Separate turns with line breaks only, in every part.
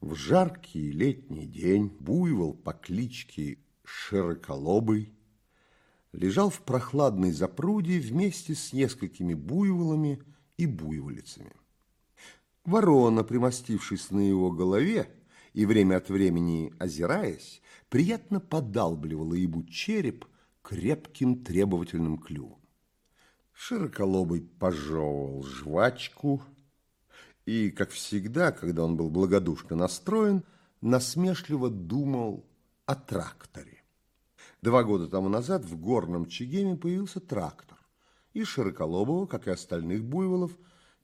В жаркий летний день буйвол по кличке Широколобый лежал в прохладной запруде вместе с несколькими буйволами и буйволицами. Ворона, примостившись на его голове и время от времени озираясь, приятно подалбливала ему череп крепким требовательным клювом. Широколобый пожевывал жвачку и, как всегда, когда он был благодушно настроен, насмешливо думал о тракторе. Два года тому назад в горном Чегеме появился трактор, и Широколобова, как и остальных буйволов,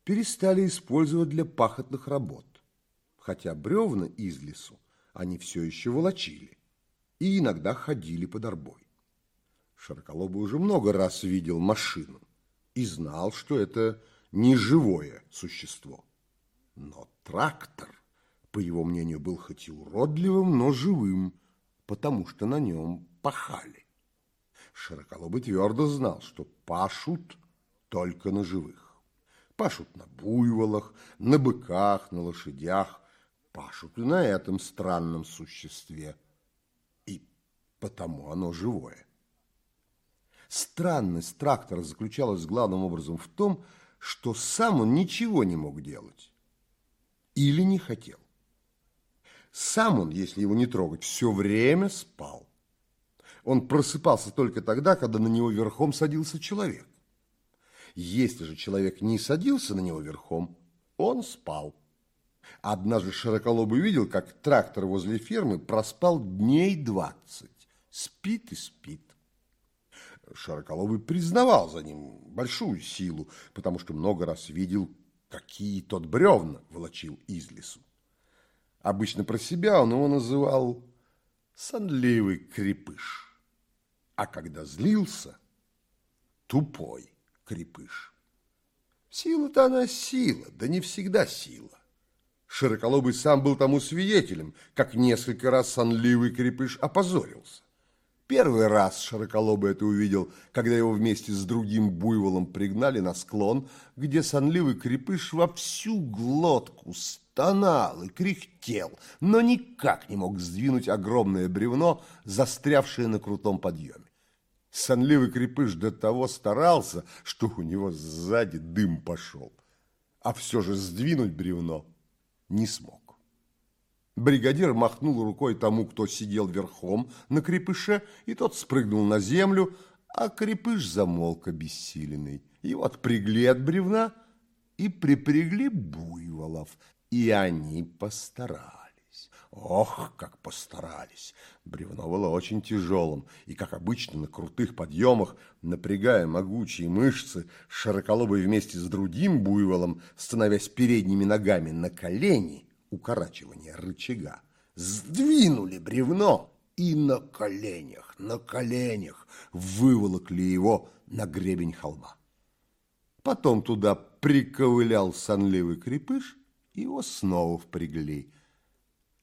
перестали использовать для пахотных работ, хотя бревна из лесу они все еще волочили и иногда ходили под арбой. Широколобый уже много раз видел машину, и знал, что это не живое существо. Но трактор, по его мнению, был хоть и уродливым, но живым, потому что на нем пахали. Широколобый твердо знал, что пашут только на живых. Пашут на буйволах, на быках, на лошадях, пашут и на этом странном существе. И потому оно живое. Странность трактора заключалась главным образом в том, что сам он ничего не мог делать или не хотел. Сам он, если его не трогать, все время спал. Он просыпался только тогда, когда на него верхом садился человек. Если же человек не садился на него верхом, он спал. Однажды Широколобый видел, как трактор возле фермы проспал дней двадцать. Спит и спит. Широколобый признавал за ним большую силу, потому что много раз видел, какие тот бревна волочил из лесу. Обычно про себя он его называл «сонливый крепыш», а когда злился – «тупой крепыш». Сила-то она сила, да не всегда сила. Широколобый сам был тому свидетелем, как несколько раз сонливый крепыш опозорился. Первый раз Широколобый это увидел, когда его вместе с другим буйволом пригнали на склон, где сонливый крепыш во всю глотку стонал и кряхтел, но никак не мог сдвинуть огромное бревно, застрявшее на крутом подъеме. Сонливый крепыш до того старался, что у него сзади дым пошел, а все же сдвинуть бревно не смог. Бригадир махнул рукой тому, кто сидел верхом на крепыше, и тот спрыгнул на землю, а крепыш замолк обессиленный. Его отпрягли от бревна и припрягли буйволов, и они постарались. Ох, как постарались! Бревно было очень тяжелым, и, как обычно, на крутых подъемах, напрягая могучие мышцы, широколобый вместе с другим буйволом, становясь передними ногами на колени, укорачивания рычага, сдвинули бревно и на коленях, на коленях выволокли его на гребень холма. Потом туда приковылял сонливый крепыш, и его снова впрягли.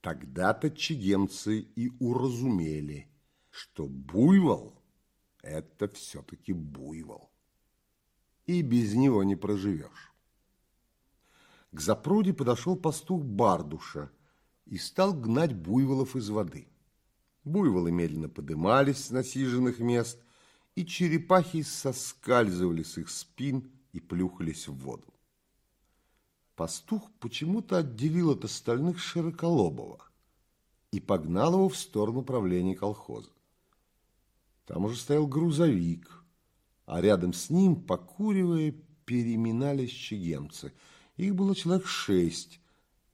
Тогда-то чегемцы и уразумели, что буйвол – это все-таки буйвол, и без него не проживешь. К запруде подошел пастух Бардуша и стал гнать буйволов из воды. Буйволы медленно подымались с насиженных мест, и черепахи соскальзывали с их спин и плюхались в воду. Пастух почему-то отделил от остальных Широколобова и погнал его в сторону правления колхоза. Там уже стоял грузовик, а рядом с ним, покуривая, переминались чегемцы – их было человек шесть,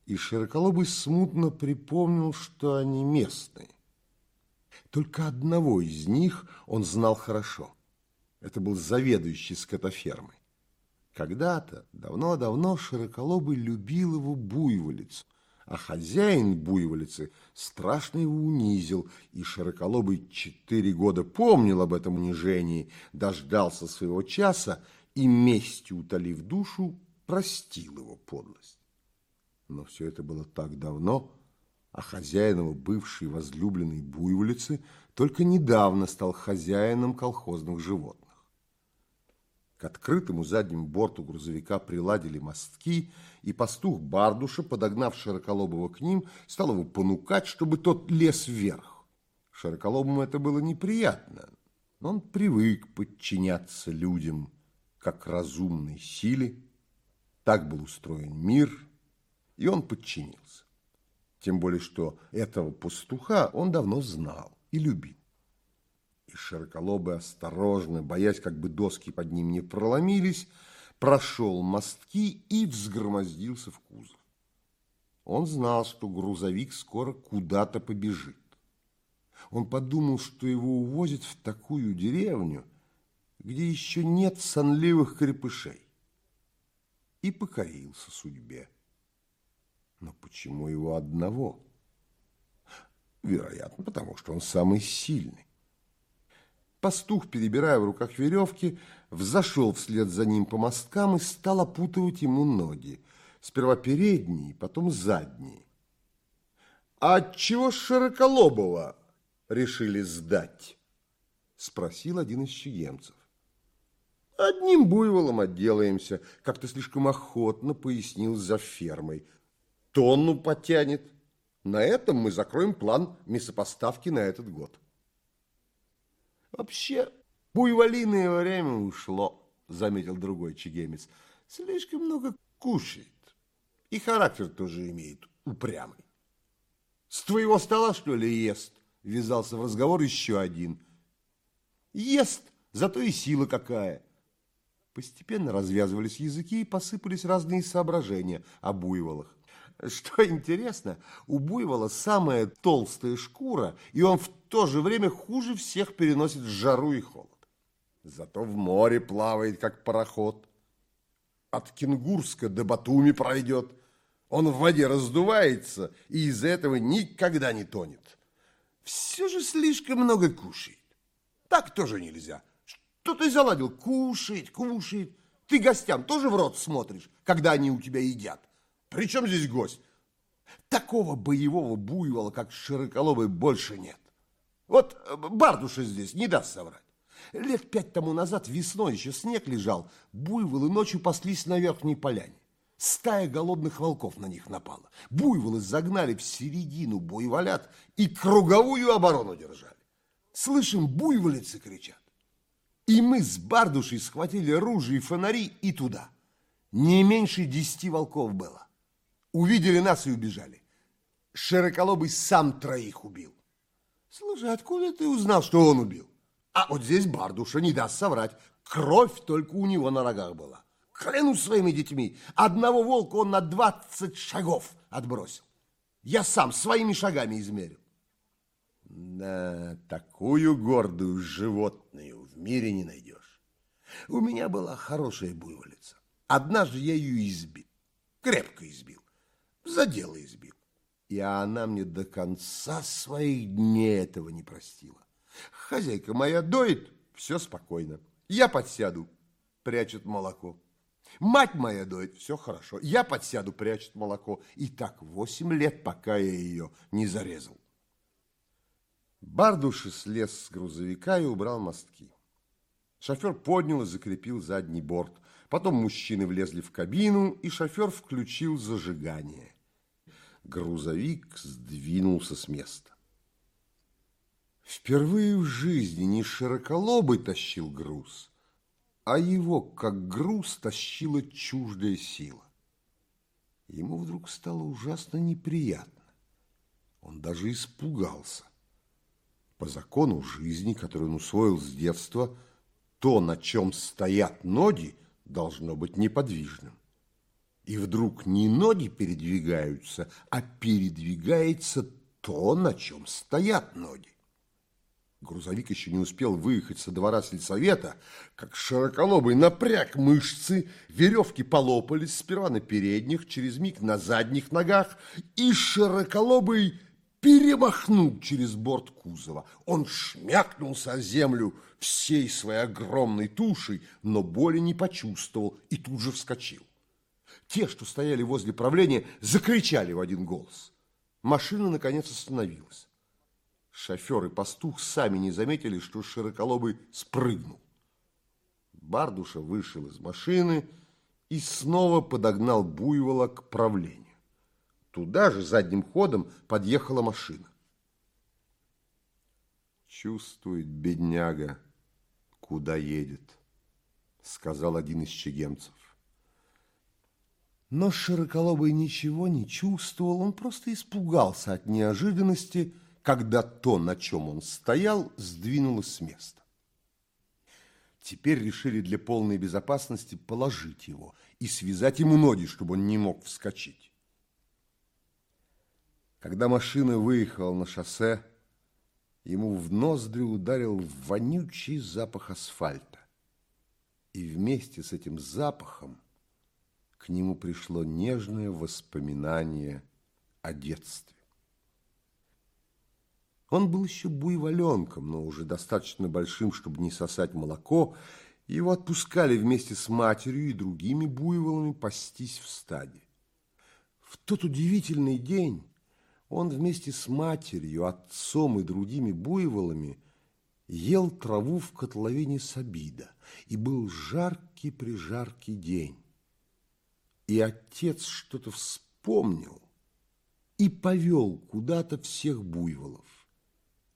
и Широколобый смутно припомнил, что они местные. Только одного из них он знал хорошо. Это был заведующий скотофермой. Когда-то, давно-давно, Широколобый любил его буйволицу, а хозяин буйволицы страшно его унизил, и Широколобый четыре года помнил об этом унижении, дождался своего часа и, местью утолив душу, простил его подлость. Но все это было так давно, а хозяин его, бывший возлюбленный буйволицы, только недавно стал хозяином колхозных животных. К открытому заднему борту грузовика приладили мостки, и пастух Бардуша, подогнав Широколобова к ним, стал его понукать, чтобы тот лез вверх. Широколобому это было неприятно, но он привык подчиняться людям, как разумной силе. Так был устроен мир, и он подчинился. Тем более, что этого пастуха он давно знал и любил и широколобый осторожно, боясь, как бы доски под ним не проломились, прошел мостки и взгромоздился в кузов. Он знал, что грузовик скоро куда-то побежит. Он подумал, что его увозят в такую деревню, где еще нет сонливых крепышей, и покорился судьбе. Но почему его одного? Вероятно, потому что он самый сильный. Пастух, перебирая в руках веревки, взошел вслед за ним по мосткам и стал опутывать ему ноги. Сперва передние, потом задние. «А чего Широколобова решили сдать?» Спросил один из чегемцев. «Одним буйволом отделаемся», как-то слишком охотно пояснил за фермой. «Тонну потянет. На этом мы закроем план мясопоставки на этот год». Вообще, буйволиное время ушло, заметил другой чегемец. Слишком много кушает. И характер тоже имеет упрямый. С твоего стола, что ли, ест? Ввязался в разговор еще один. Ест, зато и сила какая. Постепенно развязывались языки и посыпались разные соображения о буйволах. Что интересно, у буйвола самая толстая шкура, и он в то же время хуже всех переносит жару и холод. Зато в море плавает, как пароход. От Кенгурска до Батуми пройдет. Он в воде раздувается и из-за этого никогда не тонет. Все же слишком много кушает. Так тоже нельзя. Что ты заладил? Кушает, кушает. Ты гостям тоже в рот смотришь, когда они у тебя едят? При чем здесь гость? Такого боевого буйвола, как Широколобый, больше нет. Вот э, Бардуша здесь не даст соврать. Лет пять тому назад весной еще снег лежал, буйволы ночью паслись на верхней поляне. Стая голодных волков на них напала. Буйволы загнали в середину буйволят и круговую оборону держали. Слышим, буйволицы кричат. И мы с Бардушей схватили ружья и фонари и туда. Не меньше десяти волков было. Увидели нас и убежали. Широколобый сам троих убил. Слушай, откуда ты узнал, что он убил? А вот здесь Бардуша не даст соврать. Кровь только у него на рогах была. Клянусь своими детьми, одного волка он на двадцать шагов отбросил. Я сам своими шагами измерил. Да, такую гордую животную в мире не найдешь. У меня была хорошая буйволица. Однажды я ее избил, крепко избил за дело избил. И она мне до конца своих дней этого не простила. Хозяйка моя доит, все спокойно. Я подсяду, прячет молоко. Мать моя доит, все хорошо. Я подсяду, прячет молоко. И так восемь лет, пока я ее не зарезал. Бардуши слез с грузовика и убрал мостки. Шофер поднял и закрепил задний борт. Потом мужчины влезли в кабину, и шофер включил зажигание грузовик сдвинулся с места. Впервые в жизни не широколобый тащил груз, а его, как груз, тащила чуждая сила. Ему вдруг стало ужасно неприятно. Он даже испугался. По закону жизни, который он усвоил с детства, то, на чем стоят ноги, должно быть неподвижным. И вдруг не ноги передвигаются, а передвигается то, на чем стоят ноги. Грузовик еще не успел выехать со двора сельсовета, как широколобый напряг мышцы, веревки полопались сперва на передних, через миг на задних ногах, и широколобый перемахнул через борт кузова. Он шмякнулся о землю всей своей огромной тушей, но боли не почувствовал и тут же вскочил. Те, что стояли возле правления, закричали в один голос. Машина, наконец, остановилась. Шофер и пастух сами не заметили, что Широколобый спрыгнул. Бардуша вышел из машины и снова подогнал буйвола к правлению. Туда же задним ходом подъехала машина. Чувствует бедняга, куда едет, сказал один из чегемцев. Но Широколобый ничего не чувствовал, он просто испугался от неожиданности, когда то, на чем он стоял, сдвинулось с места. Теперь решили для полной безопасности положить его и связать ему ноги, чтобы он не мог вскочить. Когда машина выехала на шоссе, ему в ноздри ударил вонючий запах асфальта. И вместе с этим запахом к нему пришло нежное воспоминание о детстве. Он был еще буйволенком, но уже достаточно большим, чтобы не сосать молоко. Его отпускали вместе с матерью и другими буйволами пастись в стаде. В тот удивительный день он вместе с матерью, отцом и другими буйволами ел траву в котловине Сабида, и был жаркий-прижаркий день. И отец что-то вспомнил и повел куда-то всех буйволов.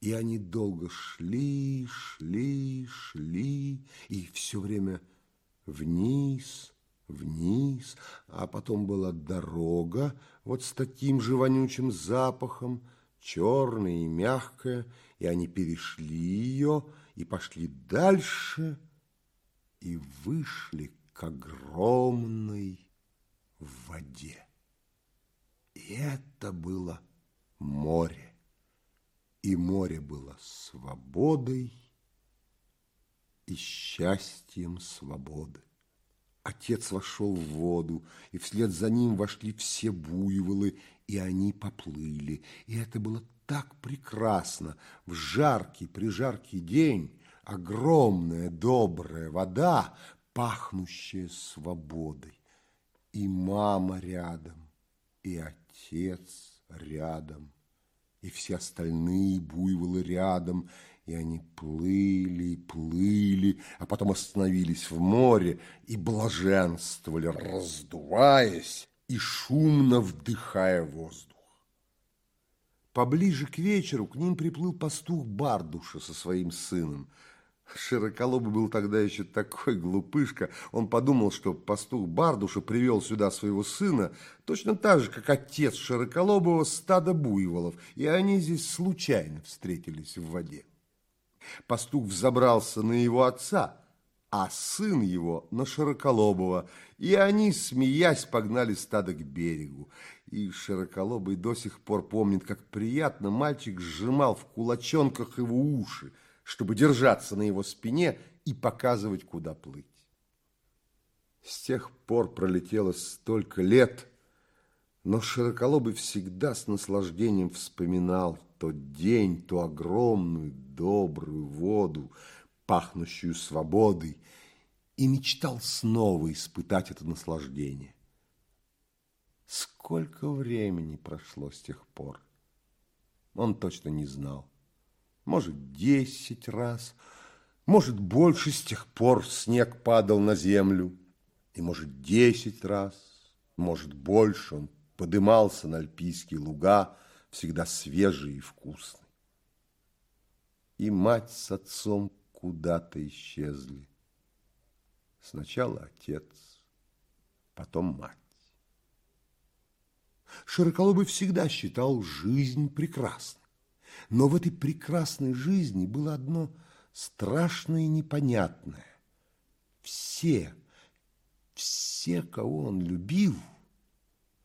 И они долго шли, шли, шли, и все время вниз, вниз, а потом была дорога вот с таким же вонючим запахом, черная и мягкая, и они перешли ее и пошли дальше и вышли к огромной воде. И это было море и море было свободой и счастьем свободы. Отец вошел в воду, и вслед за ним вошли все буйволы, и они поплыли. И это было так прекрасно. В жаркий, прижаркий день огромная добрая вода, пахнущая свободой. И мама рядом, и отец рядом и все остальные буйволы рядом, и они плыли, плыли, а потом остановились в море и блаженствовали, раздуваясь и шумно вдыхая воздух. Поближе к вечеру к ним приплыл пастух Бардуша со своим сыном – Широколобый был тогда еще такой глупышка. Он подумал, что пастух Бардуша привел сюда своего сына, точно так же, как отец Широколобого стада буйволов, и они здесь случайно встретились в воде. Пастух взобрался на его отца, а сын его на Широколобого, и они, смеясь, погнали стадо к берегу. И Широколобый до сих пор помнит, как приятно мальчик сжимал в кулачонках его уши, чтобы держаться на его спине и показывать, куда плыть. С тех пор пролетело столько лет, но Широколобый всегда с наслаждением вспоминал тот день, ту огромную добрую воду, пахнущую свободой, и мечтал снова испытать это наслаждение. Сколько времени прошло с тех пор, он точно не знал может, десять раз, может, больше с тех пор снег падал на землю, и, может, десять раз, может, больше он подымался на альпийские луга, всегда свежий и вкусный. И мать с отцом куда-то исчезли. Сначала отец, потом мать. Широколобый всегда считал жизнь прекрасной. Но в этой прекрасной жизни было одно страшное и непонятное. Все, все, кого он любил,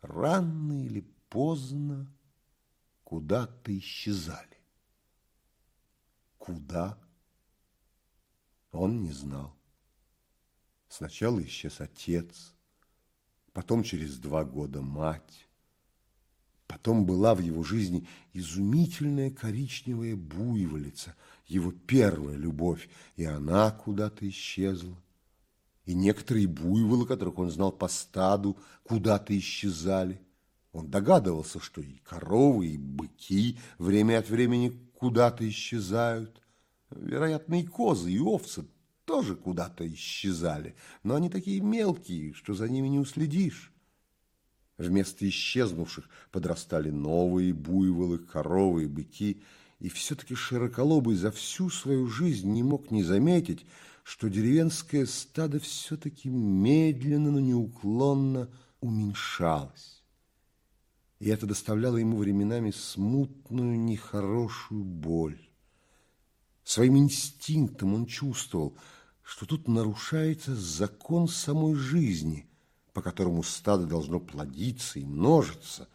рано или поздно куда-то исчезали. Куда? Он не знал. Сначала исчез отец, потом через два года мать, Потом была в его жизни изумительная коричневая буйволица, его первая любовь, и она куда-то исчезла. И некоторые буйволы, которых он знал по стаду, куда-то исчезали. Он догадывался, что и коровы, и быки время от времени куда-то исчезают. Вероятно, и козы, и овцы тоже куда-то исчезали, но они такие мелкие, что за ними не уследишь. Вместо исчезнувших подрастали новые буйволы, коровы и быки, и все-таки Широколобый за всю свою жизнь не мог не заметить, что деревенское стадо все-таки медленно, но неуклонно уменьшалось. И это доставляло ему временами смутную, нехорошую боль. Своим инстинктом он чувствовал, что тут нарушается закон самой жизни, по которому стадо должно плодиться и множиться,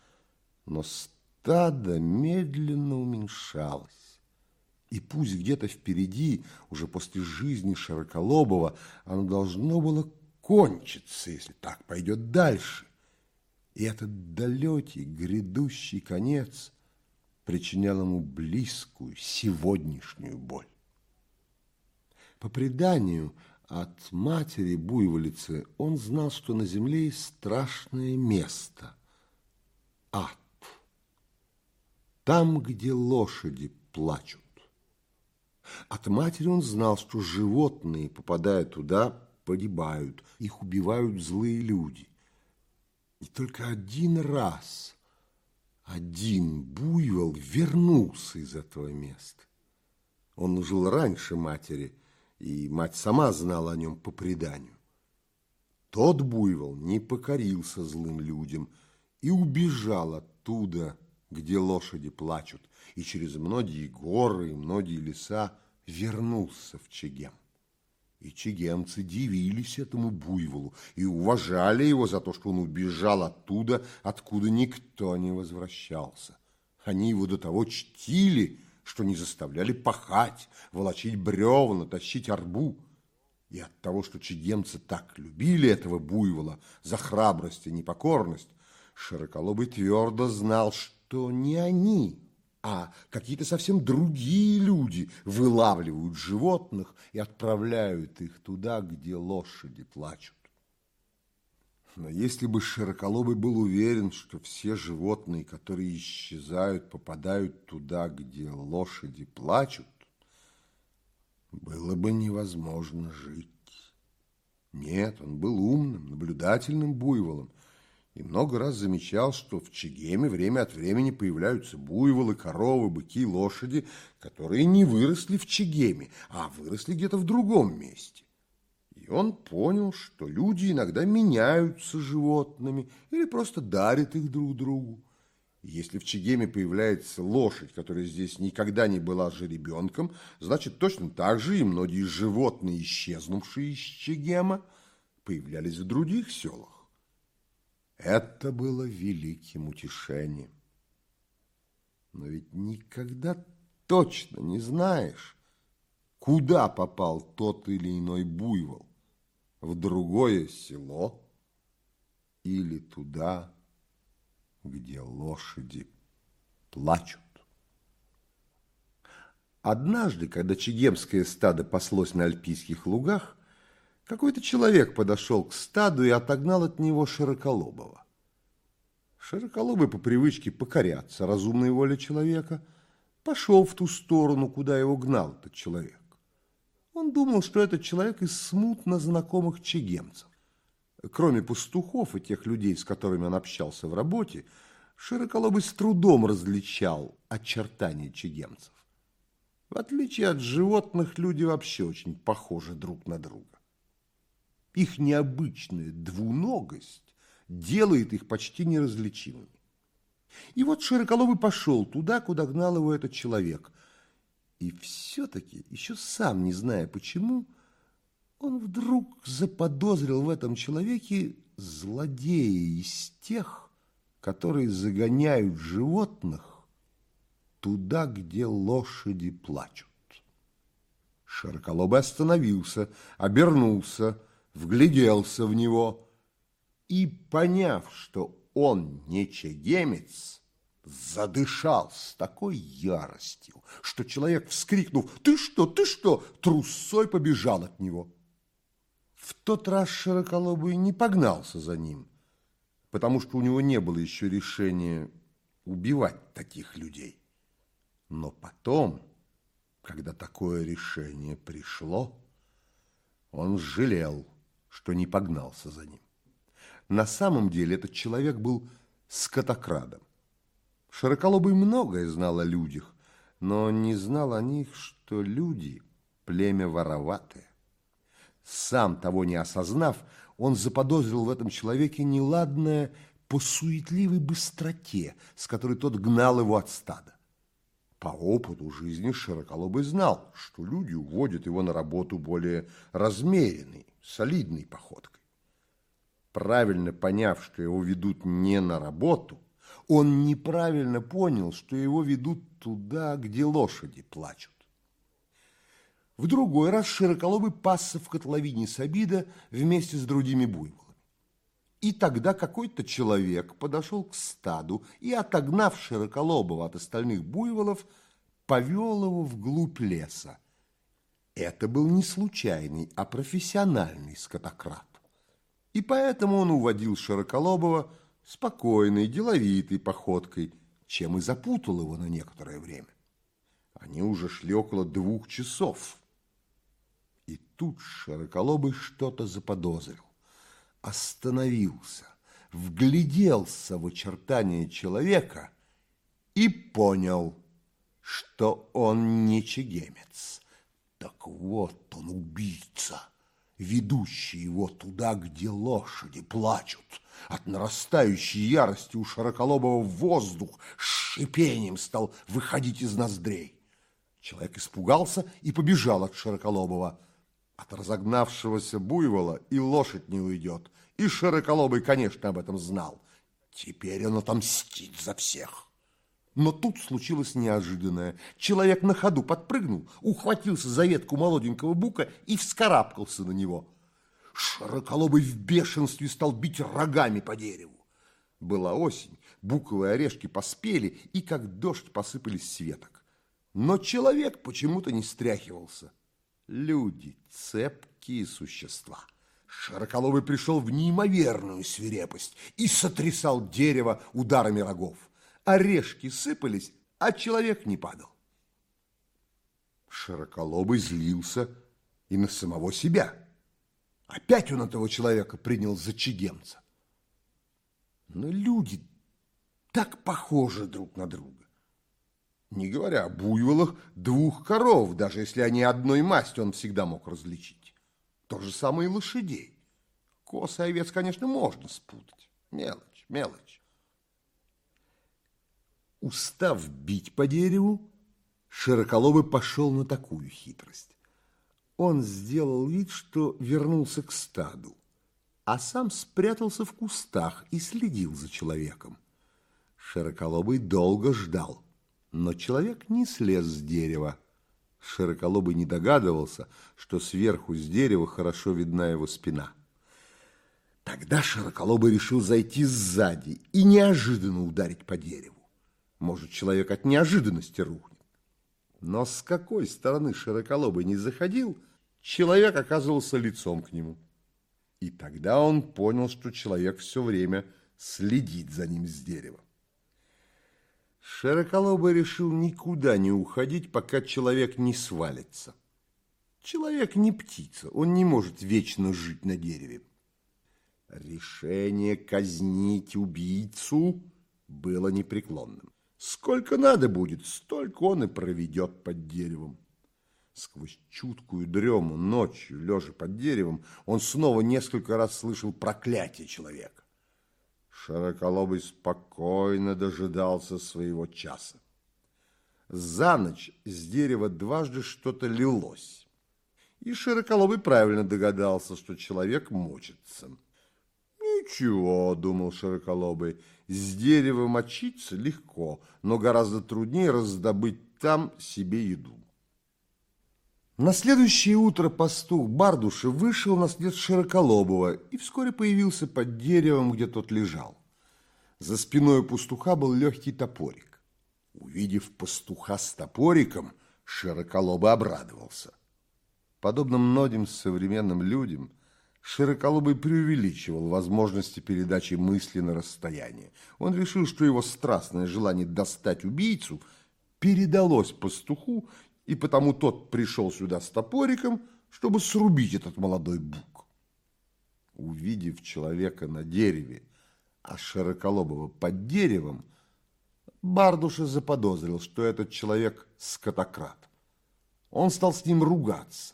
но стадо медленно уменьшалось. И пусть где-то впереди, уже после жизни Широколобова, оно должно было кончиться, если так пойдет дальше. И этот далекий, грядущий конец причинял ему близкую сегодняшнюю боль. По преданию, от матери буйволицы он знал, что на земле есть страшное место – ад. Там, где лошади плачут. От матери он знал, что животные, попадая туда, погибают, их убивают злые люди. И только один раз один буйвол вернулся из этого места. Он жил раньше матери, и мать сама знала о нем по преданию. Тот буйвол не покорился злым людям и убежал оттуда, где лошади плачут, и через многие горы и многие леса вернулся в Чегем. И чегемцы дивились этому буйволу и уважали его за то, что он убежал оттуда, откуда никто не возвращался. Они его до того чтили, что не заставляли пахать, волочить бревна, тащить арбу. И от того, что чегемцы так любили этого буйвола за храбрость и непокорность, Широколобый твердо знал, что не они а какие-то совсем другие люди вылавливают животных и отправляют их туда, где лошади плачут. Но если бы Широколобый был уверен, что все животные, которые исчезают, попадают туда, где лошади плачут, было бы невозможно жить. Нет, он был умным, наблюдательным буйволом, и много раз замечал, что в Чегеме время от времени появляются буйволы, коровы, быки, лошади, которые не выросли в Чегеме, а выросли где-то в другом месте. И он понял, что люди иногда меняются животными или просто дарят их друг другу. Если в Чегеме появляется лошадь, которая здесь никогда не была жеребенком, значит, точно так же и многие животные, исчезнувшие из Чегема, появлялись в других селах. Это было великим утешением. Но ведь никогда точно не знаешь, куда попал тот или иной буйвол, в другое село или туда, где лошади плачут. Однажды, когда чегемское стадо паслось на альпийских лугах, какой-то человек подошел к стаду и отогнал от него Широколобова. Широколобый по привычке покоряться разумной воле человека пошел в ту сторону, куда его гнал этот человек. Он думал, что этот человек из смутно знакомых чегемцев. Кроме пастухов и тех людей, с которыми он общался в работе, Широколобый с трудом различал очертания чегемцев. В отличие от животных, люди вообще очень похожи друг на друга. Их необычная двуногость делает их почти неразличимыми. И вот Широколобый пошел туда, куда гнал его этот человек. И все-таки, еще сам не зная почему, он вдруг заподозрил в этом человеке злодея из тех, которые загоняют животных туда, где лошади плачут. Широколобый остановился, обернулся, вгляделся в него и, поняв, что он не чегемец, задышал с такой яростью, что человек, вскрикнув «Ты что, ты что?», трусой побежал от него. В тот раз Широколобый не погнался за ним, потому что у него не было еще решения убивать таких людей. Но потом, когда такое решение пришло, Он жалел, что не погнался за ним. На самом деле этот человек был скотокрадом. Широколобый многое знал о людях, но не знал о них, что люди – племя вороватое. Сам того не осознав, он заподозрил в этом человеке неладное по суетливой быстроте, с которой тот гнал его от стада. По опыту жизни Широколобый знал, что люди уводят его на работу более размеренной, солидной походкой. Правильно поняв, что его ведут не на работу, он неправильно понял, что его ведут туда, где лошади плачут. В другой раз Широколобый пасся в котловине Сабида вместе с другими буйволами. И тогда какой-то человек подошел к стаду и, отогнав Широколобого от остальных буйволов, повел его вглубь леса. Это был не случайный, а профессиональный скотократ. И поэтому он уводил Широколобого спокойной, деловитой походкой, чем и запутал его на некоторое время. Они уже шли около двух часов. И тут Широколобый что-то заподозрил, остановился, вгляделся в очертания человека и понял, что он не чегемец. Так вот он убийца ведущий его туда, где лошади плачут. От нарастающей ярости у Широколобого воздух с шипением стал выходить из ноздрей. Человек испугался и побежал от Широколобова. От разогнавшегося буйвола и лошадь не уйдет. И Широколобый, конечно, об этом знал. Теперь он отомстит за всех. Но тут случилось неожиданное. Человек на ходу подпрыгнул, ухватился за ветку молоденького бука и вскарабкался на него. Широколобый в бешенстве стал бить рогами по дереву. Была осень, буковые орешки поспели и как дождь посыпались с веток. Но человек почему-то не стряхивался. Люди – цепкие существа. Широколобый пришел в неимоверную свирепость и сотрясал дерево ударами рогов орешки сыпались, а человек не падал. Широколобый злился и на самого себя. Опять он этого человека принял за чигемца. Но люди так похожи друг на друга. Не говоря о буйволах двух коров, даже если они одной масти, он всегда мог различить. То же самое и лошадей. Косы и овец, конечно, можно спутать. Мелочь, мелочь. Устав бить по дереву, Широколобый пошел на такую хитрость. Он сделал вид, что вернулся к стаду, а сам спрятался в кустах и следил за человеком. Широколобый долго ждал, но человек не слез с дерева. Широколобый не догадывался, что сверху с дерева хорошо видна его спина. Тогда Широколобый решил зайти сзади и неожиданно ударить по дереву. Может, человек от неожиданности рухнет. Но с какой стороны широколобый не заходил, человек оказывался лицом к нему. И тогда он понял, что человек все время следит за ним с дерева. Широколобый решил никуда не уходить, пока человек не свалится. Человек не птица, он не может вечно жить на дереве. Решение казнить убийцу было непреклонным. Сколько надо будет, столько он и проведет под деревом. Сквозь чуткую дрему ночью, лежа под деревом, он снова несколько раз слышал проклятие человека. Широколобый спокойно дожидался своего часа. За ночь с дерева дважды что-то лилось. И Широколобый правильно догадался, что человек мучится. «Ничего», — думал Широколобый, — «с дерева мочиться легко, но гораздо труднее раздобыть там себе еду». На следующее утро пастух Бардуши вышел на след Широколобова и вскоре появился под деревом, где тот лежал. За спиной пастуха был легкий топорик. Увидев пастуха с топориком, Широколобый обрадовался. Подобно многим современным людям – Широколобый преувеличивал возможности передачи мысли на расстояние. Он решил, что его страстное желание достать убийцу передалось пастуху, и потому тот пришел сюда с топориком, чтобы срубить этот молодой бук. Увидев человека на дереве, а Широколобова под деревом, Бардуша заподозрил, что этот человек скотократ. Он стал с ним ругаться.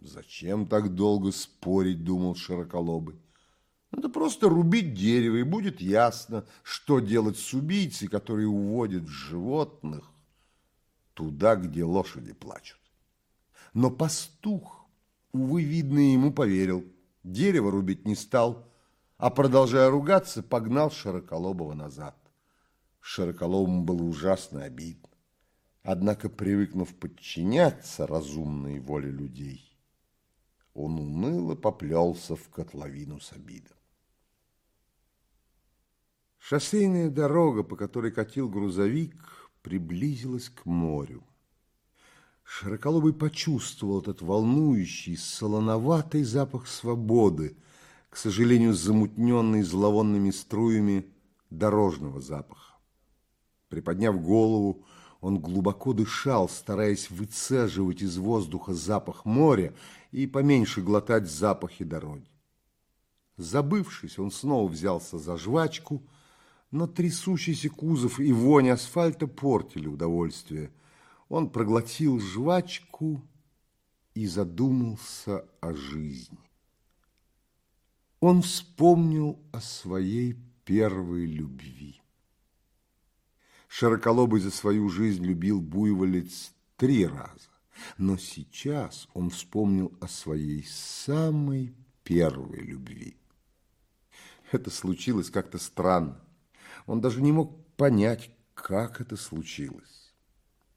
Зачем так долго спорить, думал Широколобый. Надо просто рубить дерево, и будет ясно, что делать с убийцей, который уводит животных туда, где лошади плачут. Но пастух, увы, видно, ему поверил. Дерево рубить не стал, а, продолжая ругаться, погнал Широколобова назад. Широколобому было ужасно обидно. Однако, привыкнув подчиняться разумной воле людей, он уныло поплелся в котловину с обидом. Шоссейная дорога, по которой катил грузовик, приблизилась к морю. Широколобый почувствовал этот волнующий, солоноватый запах свободы, к сожалению, замутненный зловонными струями дорожного запаха. Приподняв голову, он глубоко дышал, стараясь выцеживать из воздуха запах моря и поменьше глотать запахи дороги. Забывшись, он снова взялся за жвачку – но трясущийся кузов и вонь асфальта портили удовольствие. Он проглотил жвачку и задумался о жизни. Он вспомнил о своей первой любви. Широколобый за свою жизнь любил буйволец три раза, но сейчас он вспомнил о своей самой первой любви. Это случилось как-то странно. Он даже не мог понять, как это случилось.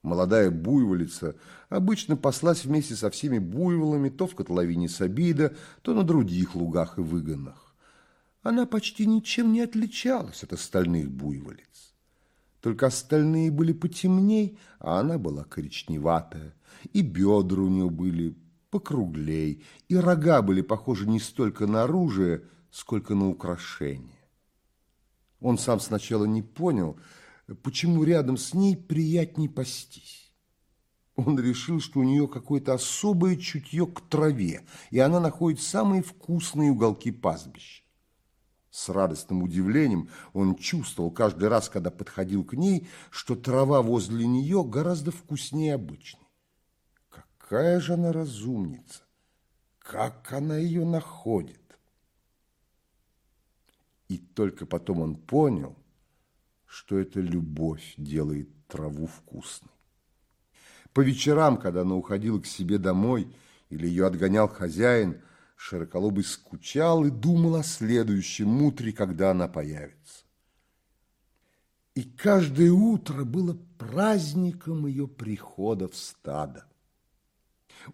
Молодая буйволица обычно паслась вместе со всеми буйволами то в котловине Сабида, то на других лугах и выгонах. Она почти ничем не отличалась от остальных буйволиц. Только остальные были потемней, а она была коричневатая, и бедра у нее были покруглей, и рога были похожи не столько на оружие, сколько на украшение. Он сам сначала не понял, почему рядом с ней приятней пастись. Он решил, что у нее какое-то особое чутье к траве, и она находит самые вкусные уголки пастбища. С радостным удивлением он чувствовал каждый раз, когда подходил к ней, что трава возле нее гораздо вкуснее обычной. Какая же она разумница! Как она ее находит! И только потом он понял, что это любовь делает траву вкусной. По вечерам, когда она уходила к себе домой или ее отгонял хозяин, Широколобый скучал и думал о следующем утре, когда она появится. И каждое утро было праздником ее прихода в стадо.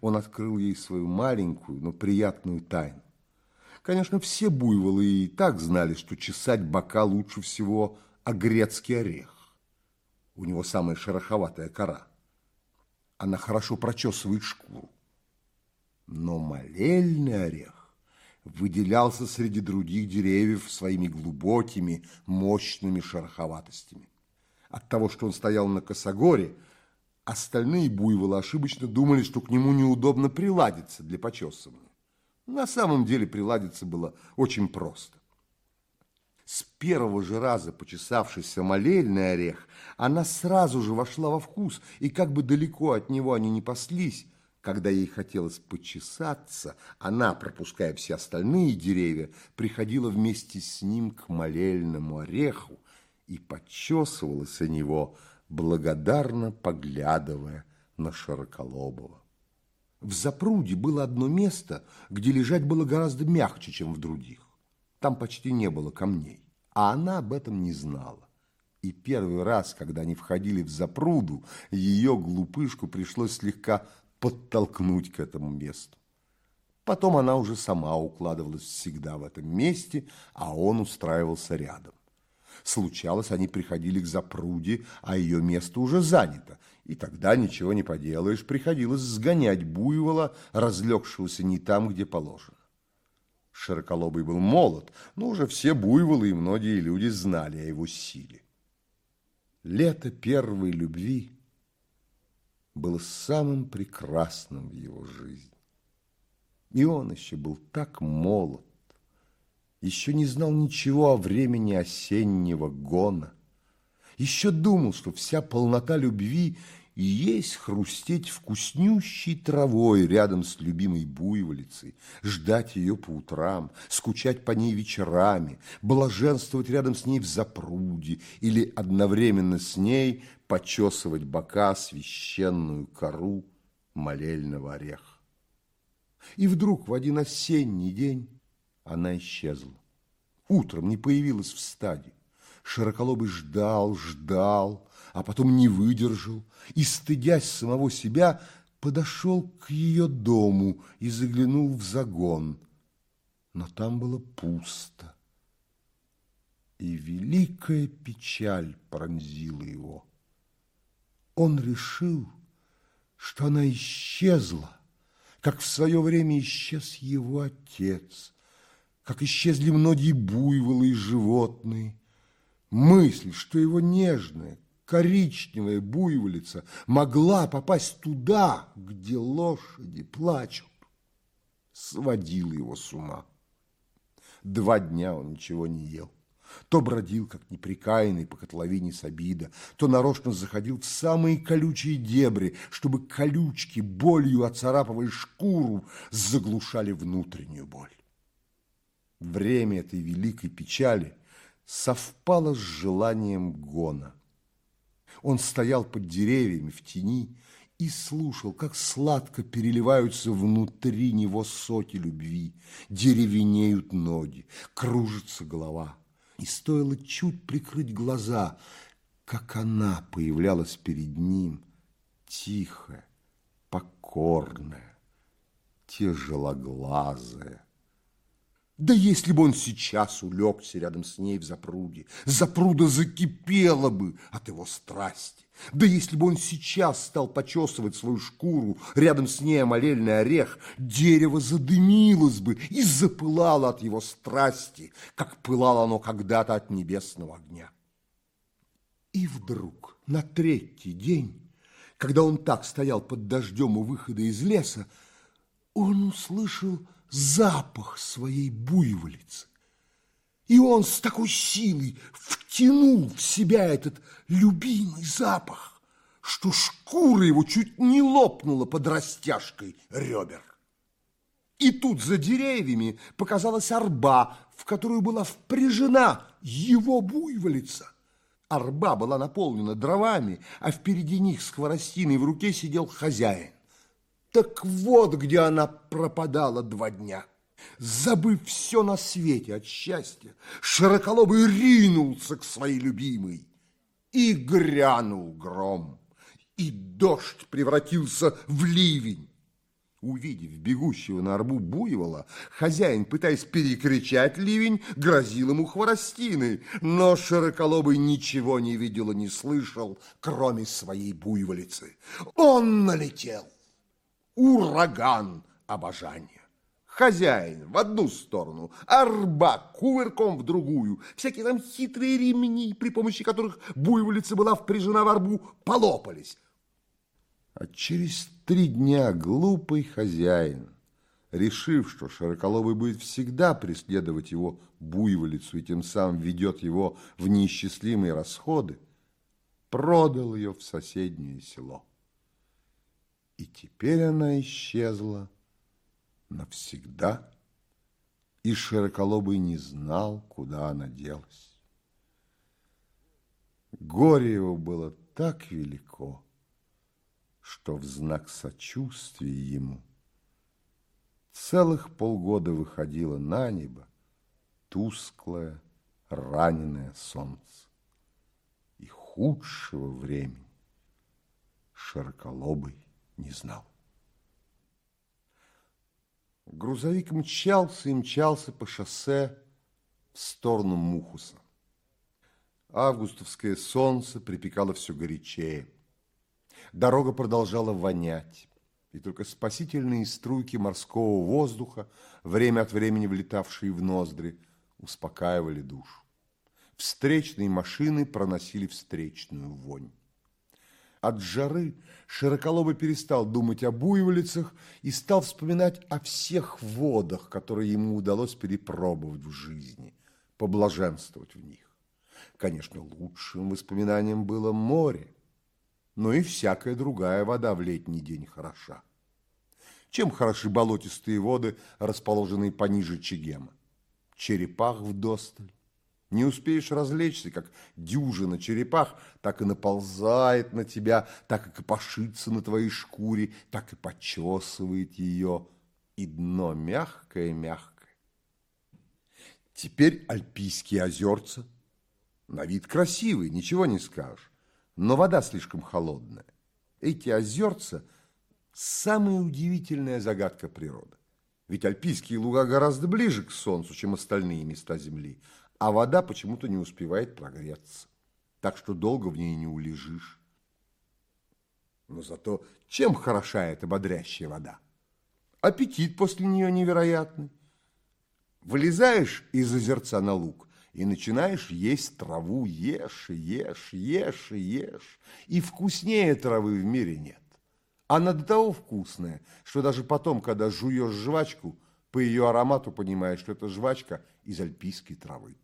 Он открыл ей свою маленькую, но приятную тайну. Конечно, все буйволы и так знали, что чесать бока лучше всего о грецкий орех. У него самая шероховатая кора. Она хорошо прочесывает шкуру. Но молельный орех выделялся среди других деревьев своими глубокими, мощными шероховатостями. От того, что он стоял на косогоре, остальные буйволы ошибочно думали, что к нему неудобно приладиться для почесывания. На самом деле приладиться было очень просто. С первого же раза почесавшийся молельный орех, она сразу же вошла во вкус, и как бы далеко от него они не паслись, когда ей хотелось почесаться, она, пропуская все остальные деревья, приходила вместе с ним к молельному ореху и почесывалась о него, благодарно поглядывая на Широколобова. В запруде было одно место, где лежать было гораздо мягче, чем в других. Там почти не было камней, а она об этом не знала. И первый раз, когда они входили в запруду, ее глупышку пришлось слегка подтолкнуть к этому месту. Потом она уже сама укладывалась всегда в этом месте, а он устраивался рядом. Случалось, они приходили к запруде, а ее место уже занято, и тогда ничего не поделаешь, приходилось сгонять буйвола, разлегшегося не там, где положено. Широколобый был молод, но уже все буйволы и многие люди знали о его силе. Лето первой любви было самым прекрасным в его жизни. И он еще был так молод, еще не знал ничего о времени осеннего гона, еще думал, что вся полнота любви и есть хрустеть вкуснющей травой рядом с любимой буйволицей, ждать ее по утрам, скучать по ней вечерами, блаженствовать рядом с ней в запруде или одновременно с ней почесывать бока священную кору молельного ореха. И вдруг в один осенний день она исчезла. Утром не появилась в стаде. Широколобый ждал, ждал, а потом не выдержал и, стыдясь самого себя, подошел к ее дому и заглянул в загон. Но там было пусто, и великая печаль пронзила его. Он решил, что она исчезла, как в свое время исчез его отец, как исчезли многие буйволы и животные. Мысль, что его нежная, коричневая буйволица могла попасть туда, где лошади плачут, сводила его с ума. Два дня он ничего не ел. То бродил, как неприкаянный по котловине Сабида, то нарочно заходил в самые колючие дебри, чтобы колючки, болью оцарапывая шкуру, заглушали внутреннюю боль. Время этой великой печали совпало с желанием гона. Он стоял под деревьями в тени и слушал, как сладко переливаются внутри него соки любви, деревенеют ноги, кружится голова и стоило чуть прикрыть глаза, как она появлялась перед ним, тихая, покорная, тяжелоглазая. Да если бы он сейчас улегся рядом с ней в запруде, запруда закипела бы от его страсти. Да если бы он сейчас стал почесывать свою шкуру рядом с ней молельный орех, дерево задымилось бы и запылало от его страсти, как пылало оно когда-то от небесного огня. И вдруг на третий день, когда он так стоял под дождем у выхода из леса, он услышал запах своей буйволицы. И он с такой силой втянул в себя этот любимый запах, что шкура его чуть не лопнула под растяжкой ребер. И тут за деревьями показалась арба, в которую была впряжена его буйволица. Арба была наполнена дровами, а впереди них с хворостиной в руке сидел хозяин. Так вот, где она пропадала два дня. Забыв все на свете от счастья, Широколобый ринулся к своей любимой. И грянул гром, и дождь превратился в ливень. Увидев бегущего на арбу буйвола, хозяин, пытаясь перекричать ливень, грозил ему хворостиной, но Широколобый ничего не видел и не слышал, кроме своей буйволицы. Он налетел. Ураган обожания. Хозяин в одну сторону, арба кувырком в другую. Всякие там хитрые ремни, при помощи которых буйволица была впряжена в арбу, полопались. А через три дня глупый хозяин, решив, что Широколобый будет всегда преследовать его буйволицу и тем самым ведет его в неисчислимые расходы, продал ее в соседнее село. И теперь она исчезла навсегда, и Широколобый не знал, куда она делась. Горе его было так велико, что в знак сочувствия ему целых полгода выходило на небо тусклое, раненое солнце. И худшего времени Широколобый не знал. Грузовик мчался и мчался по шоссе в сторону Мухуса. Августовское солнце припекало все горячее. Дорога продолжала вонять, и только спасительные струйки морского воздуха, время от времени влетавшие в ноздри, успокаивали душу. Встречные машины проносили встречную вонь. От жары Широколобый перестал думать о буйволицах и стал вспоминать о всех водах, которые ему удалось перепробовать в жизни, поблаженствовать в них. Конечно, лучшим воспоминанием было море, но и всякая другая вода в летний день хороша. Чем хороши болотистые воды, расположенные пониже Чегема? Черепах вдосталь. Не успеешь развлечься, как дюжина черепах так и наползает на тебя, так и копошится на твоей шкуре, так и почесывает ее, и дно мягкое-мягкое. Теперь альпийские озерца. На вид красивые, ничего не скажешь, но вода слишком холодная. Эти озерца – самая удивительная загадка природы. Ведь альпийские луга гораздо ближе к Солнцу, чем остальные места Земли, а вода почему-то не успевает прогреться. Так что долго в ней не улежишь. Но зато чем хороша эта бодрящая вода? Аппетит после нее невероятный. Вылезаешь из озерца на луг и начинаешь есть траву, ешь, ешь, ешь, ешь. И вкуснее травы в мире нет. Она до того вкусная, что даже потом, когда жуешь жвачку, по ее аромату понимаешь, что это жвачка из альпийской травы.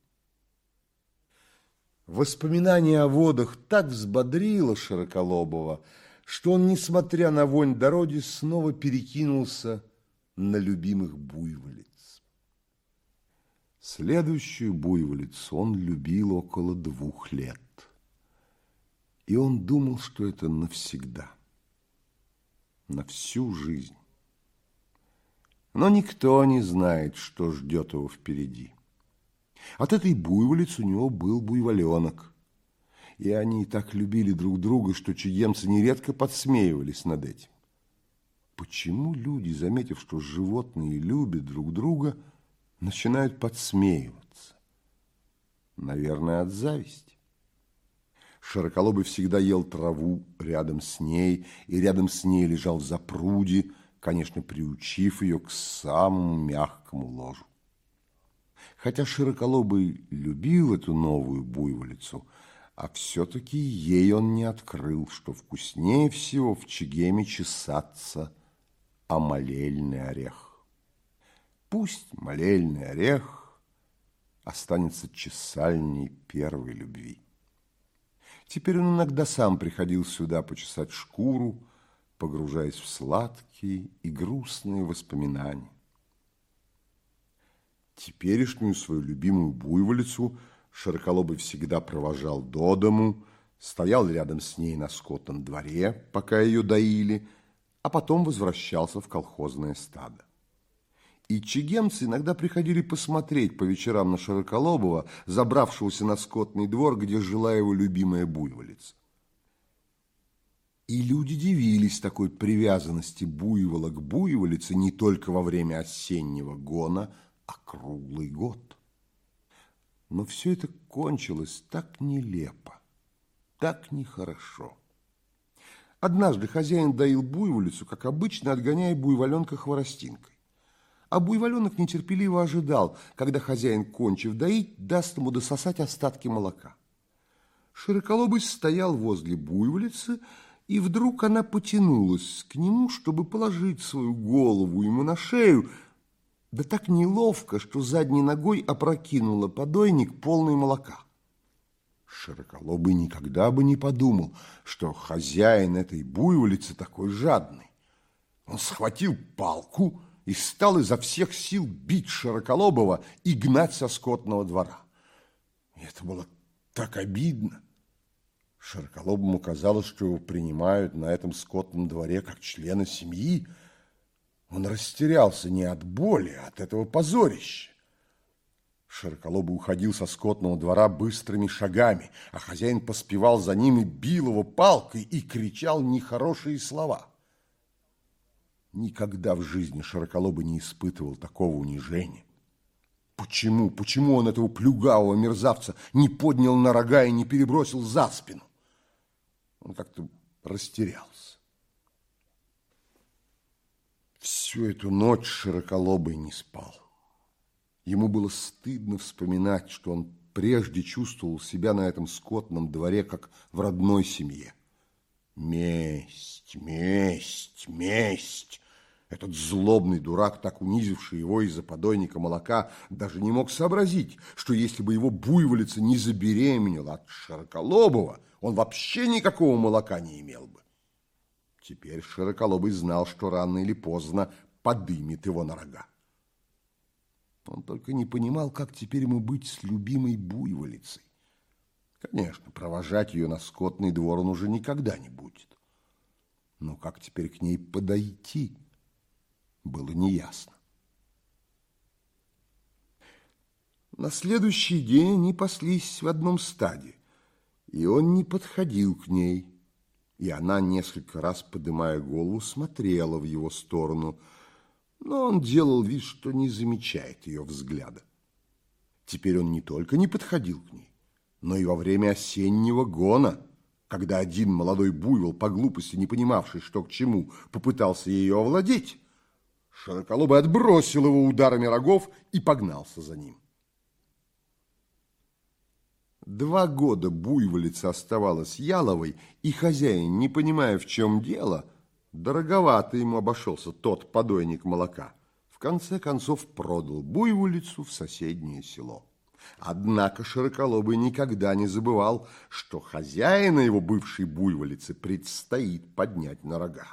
Воспоминание о водах так взбодрило Широколобова, что он, несмотря на вонь дороги, снова перекинулся на любимых буйволиц. Следующую буйволицу он любил около двух лет. И он думал, что это навсегда, на всю жизнь. Но никто не знает, что ждет его впереди. От этой буйволицы у него был буйволенок. И они так любили друг друга, что чиемцы нередко подсмеивались над этим. Почему люди, заметив, что животные любят друг друга, начинают подсмеиваться? Наверное, от зависти. Широколобый всегда ел траву рядом с ней, и рядом с ней лежал в запруде, конечно, приучив ее к самому мягкому ложу. Хотя Широколобый любил эту новую буйволицу, а все-таки ей он не открыл, что вкуснее всего в чегеме чесаться а молельный орех. Пусть молельный орех останется чесальней первой любви. Теперь он иногда сам приходил сюда почесать шкуру, погружаясь в сладкие и грустные воспоминания. Теперешнюю свою любимую буйволицу Широколобый всегда провожал до дому, стоял рядом с ней на скотном дворе, пока ее доили, а потом возвращался в колхозное стадо. И чигемцы иногда приходили посмотреть по вечерам на Широколобова, забравшегося на скотный двор, где жила его любимая буйволица. И люди дивились такой привязанности буйвола к буйволице не только во время осеннего гона – а круглый год. Но все это кончилось так нелепо, так нехорошо. Однажды хозяин доил буйволицу, как обычно, отгоняя буйволенка хворостинкой. А буйволенок нетерпеливо ожидал, когда хозяин, кончив доить, даст ему дососать остатки молока. Широколобый стоял возле буйволицы, и вдруг она потянулась к нему, чтобы положить свою голову ему на шею, да так неловко, что задней ногой опрокинула подойник полный молока. Широколобый никогда бы не подумал, что хозяин этой буйволицы такой жадный. Он схватил палку и стал изо всех сил бить Широколобова и гнать со скотного двора. И это было так обидно. Широколобому казалось, что его принимают на этом скотном дворе как члена семьи, он растерялся не от боли, а от этого позорища. Широколобый уходил со скотного двора быстрыми шагами, а хозяин поспевал за ним и бил его палкой и кричал нехорошие слова. Никогда в жизни Широколобый не испытывал такого унижения. Почему, почему он этого плюгавого мерзавца не поднял на рога и не перебросил за спину? Он как-то растерялся. Всю эту ночь Широколобый не спал. Ему было стыдно вспоминать, что он прежде чувствовал себя на этом скотном дворе, как в родной семье. Месть, месть, месть. Этот злобный дурак, так унизивший его из-за подойника молока, даже не мог сообразить, что если бы его буйволица не забеременела от Широколобова, он вообще никакого молока не имел бы. Теперь Широколобый знал, что рано или поздно подымет его на рога. Он только не понимал, как теперь ему быть с любимой буйволицей. Конечно, провожать ее на скотный двор он уже никогда не будет. Но как теперь к ней подойти, было неясно. На следующий день они паслись в одном стаде, и он не подходил к ней, и она, несколько раз поднимая голову, смотрела в его сторону, но он делал вид, что не замечает ее взгляда. Теперь он не только не подходил к ней, но и во время осеннего гона, когда один молодой буйвол, по глупости не понимавший, что к чему, попытался ее овладеть, Широколобый отбросил его ударами рогов и погнался за ним. Два года буйволица оставалась яловой, и хозяин, не понимая, в чем дело, дороговато ему обошелся тот подойник молока, в конце концов продал буйволицу в соседнее село. Однако Широколобый никогда не забывал, что хозяина его бывшей буйволицы предстоит поднять на рога.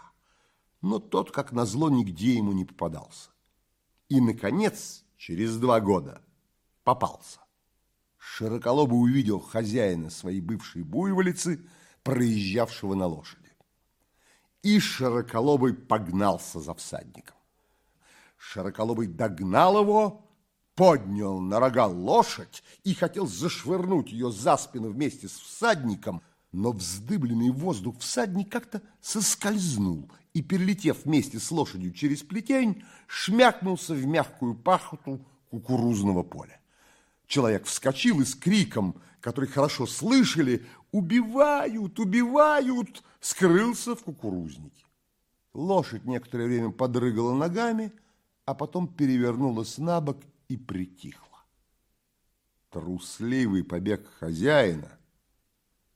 Но тот, как назло, нигде ему не попадался. И, наконец, через два года попался. Широколобый увидел хозяина своей бывшей буйволицы, проезжавшего на лошади. И Широколобый погнался за всадником. Широколобый догнал его, поднял на рога лошадь и хотел зашвырнуть ее за спину вместе с всадником, но вздыбленный воздух всадник как-то соскользнул и, перелетев вместе с лошадью через плетень, шмякнулся в мягкую пахоту кукурузного поля. Человек вскочил и с криком, который хорошо слышали, «Убивают! Убивают!» скрылся в кукурузнике. Лошадь некоторое время подрыгала ногами, а потом перевернулась на бок и притихла. Трусливый побег хозяина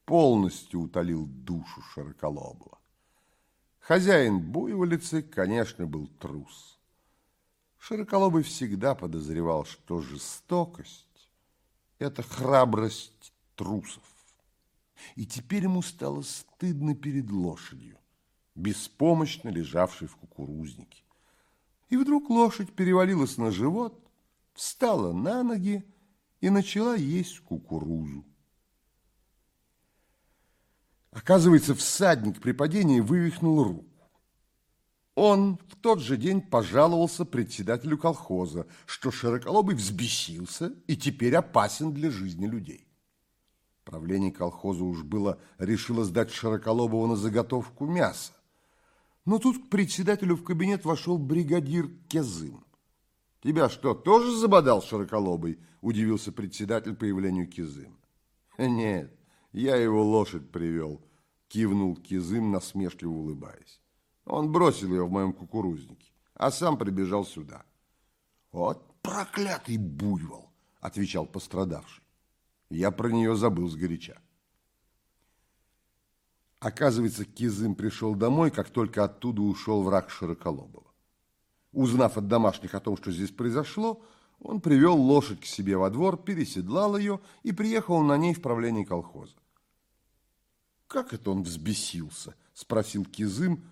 полностью утолил душу Широколобова. Хозяин буйволицы, конечно, был трус. Широколобый всегда подозревал, что жестокость – это храбрость трусов. И теперь ему стало стыдно перед лошадью, беспомощно лежавшей в кукурузнике. И вдруг лошадь перевалилась на живот встала на ноги и начала есть кукурузу. Оказывается, всадник при падении вывихнул руку. Он в тот же день пожаловался председателю колхоза, что Широколобый взбесился и теперь опасен для жизни людей. Правление колхоза уж было решило сдать Широколобова на заготовку мяса. Но тут к председателю в кабинет вошел бригадир Кезым. Тебя что, тоже забодал широколобый? Удивился председатель появлению Кизым. Нет, я его лошадь привел, кивнул Кизым, насмешливо улыбаясь. Он бросил ее в моем кукурузнике, а сам прибежал сюда. Вот проклятый буйвол, отвечал пострадавший. Я про нее забыл сгоряча. Оказывается, Кизым пришел домой, как только оттуда ушел враг Широколобова. Узнав от домашних о том, что здесь произошло, он привел лошадь к себе во двор, переседлал ее и приехал на ней в правление колхоза. «Как это он взбесился?» – спросил Кизым,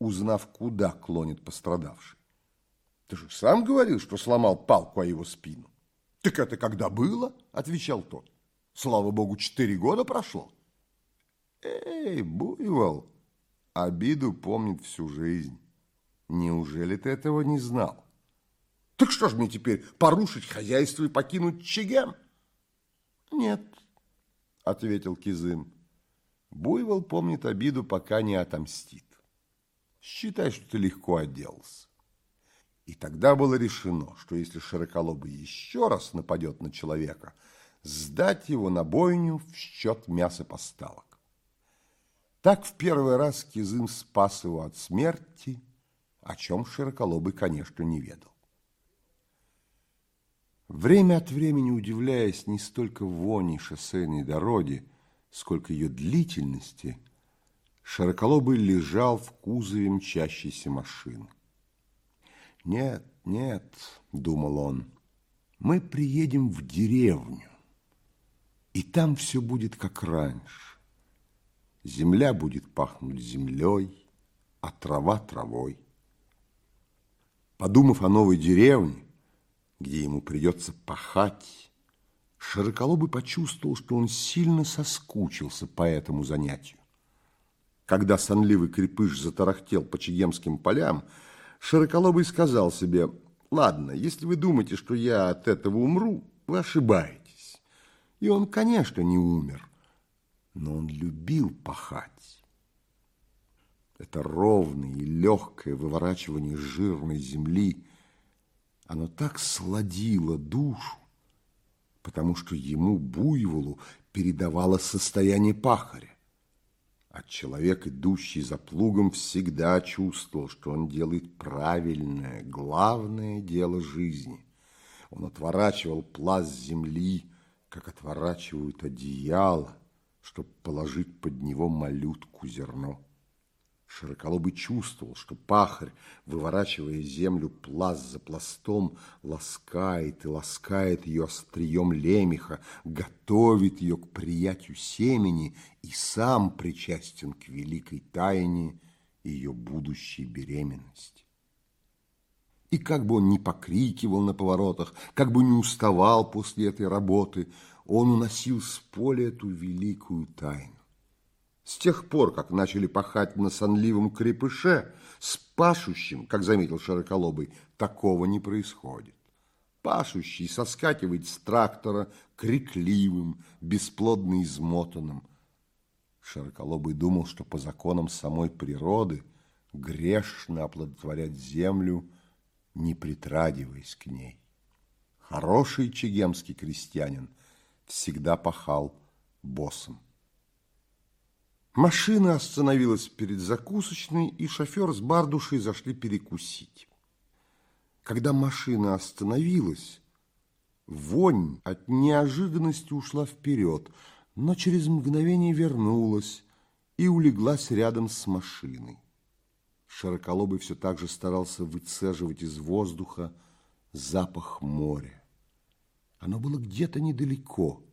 узнав, куда клонит пострадавший. «Ты же сам говорил, что сломал палку о его спину». «Так это когда было?» – отвечал тот. «Слава богу, четыре года прошло». «Эй, буйвол, обиду помнит всю жизнь». Неужели ты этого не знал? Так что ж мне теперь, порушить хозяйство и покинуть Чегем? Нет, ответил Кизым. Буйвол помнит обиду, пока не отомстит. Считай, что ты легко отделался. И тогда было решено, что если Широколобый еще раз нападет на человека, сдать его на бойню в счет мяса поставок. Так в первый раз Кизым спас его от смерти о чем Широколобый, конечно, не ведал. Время от времени удивляясь не столько вони шоссейной дороги, сколько ее длительности, Широколобый лежал в кузове мчащейся машины. «Нет, нет», — думал он, — «мы приедем в деревню, и там все будет как раньше. Земля будет пахнуть землей, а трава травой. Подумав о новой деревне, где ему придется пахать, Широколобый почувствовал, что он сильно соскучился по этому занятию. Когда сонливый крепыш затарахтел по чегемским полям, Широколобый сказал себе, «Ладно, если вы думаете, что я от этого умру, вы ошибаетесь». И он, конечно, не умер, но он любил пахать. Это ровное и легкое выворачивание жирной земли, оно так сладило душу, потому что ему, буйволу, передавало состояние пахаря. А человек, идущий за плугом, всегда чувствовал, что он делает правильное, главное дело жизни. Он отворачивал пласт земли, как отворачивают одеяло, чтобы положить под него малютку зерно. Широколобый чувствовал, что пахарь, выворачивая землю пласт за пластом, ласкает и ласкает ее острием лемеха, готовит ее к приятию семени и сам причастен к великой тайне ее будущей беременности. И как бы он ни покрикивал на поворотах, как бы не уставал после этой работы, он уносил с поля эту великую тайну. С тех пор, как начали пахать на сонливом крепыше, с пашущим, как заметил Широколобый, такого не происходит. Пашущий соскакивает с трактора крикливым, бесплодно измотанным. Широколобый думал, что по законам самой природы грешно оплодотворять землю, не притрагиваясь к ней. Хороший чегемский крестьянин всегда пахал боссом. Машина остановилась перед закусочной, и шофер с бардушей зашли перекусить. Когда машина остановилась, вонь от неожиданности ушла вперед, но через мгновение вернулась и улеглась рядом с машиной. Широколобый все так же старался выцеживать из воздуха запах моря. Оно было где-то недалеко –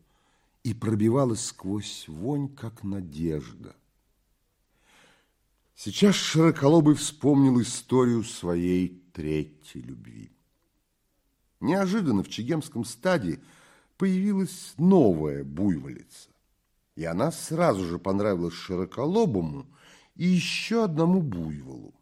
и пробивалась сквозь вонь, как надежда. Сейчас Широколобый вспомнил историю своей третьей любви. Неожиданно в Чегемском стаде появилась новая буйволица, и она сразу же понравилась Широколобому и еще одному буйволу.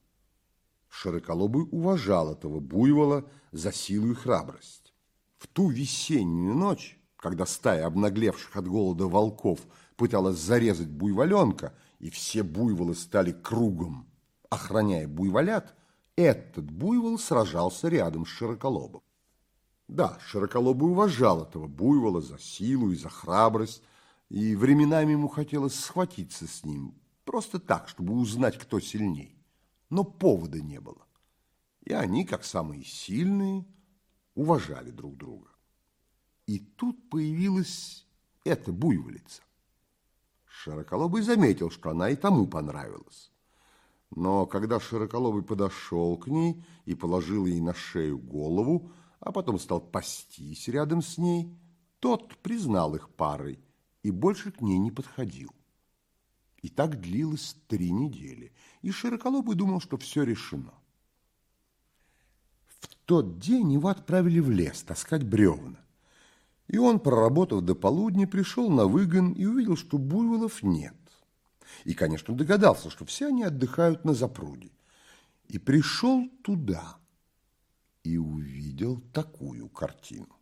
Широколобый уважал этого буйвола за силу и храбрость. В ту весеннюю ночь когда стая обнаглевших от голода волков пыталась зарезать буйволенка, и все буйволы стали кругом, охраняя буйволят, этот буйвол сражался рядом с Широколобом. Да, Широколобый уважал этого буйвола за силу и за храбрость, и временами ему хотелось схватиться с ним, просто так, чтобы узнать, кто сильней. Но повода не было. И они, как самые сильные, уважали друг друга. И тут появилась эта буйволица. Широколобый заметил, что она и тому понравилась. Но когда Широколобый подошел к ней и положил ей на шею голову, а потом стал пастись рядом с ней, тот признал их парой и больше к ней не подходил. И так длилось три недели, и Широколобый думал, что все решено. В тот день его отправили в лес таскать бревна. И он, проработав до полудня, пришел на выгон и увидел, что буйволов нет. И, конечно, догадался, что все они отдыхают на запруде. И пришел туда и увидел такую картину.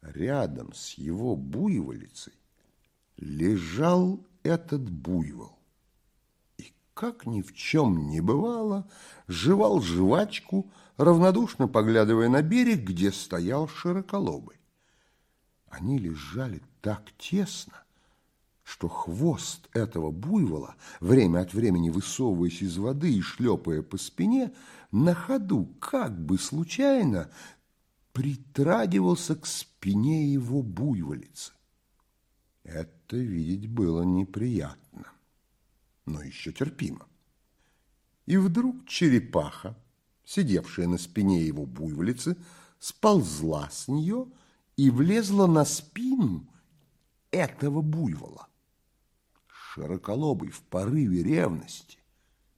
Рядом с его буйволицей лежал этот буйвол. И, как ни в чем не бывало, жевал жвачку, равнодушно поглядывая на берег, где стоял широколобый. Они лежали так тесно, что хвост этого буйвола, время от времени высовываясь из воды и шлепая по спине, на ходу, как бы случайно, притрагивался к спине его буйволицы. Это видеть было неприятно. но еще терпимо. И вдруг черепаха, сидевшая на спине его буйволицы, сползла с нее и влезла на спину этого буйвола. Широколобый в порыве ревности,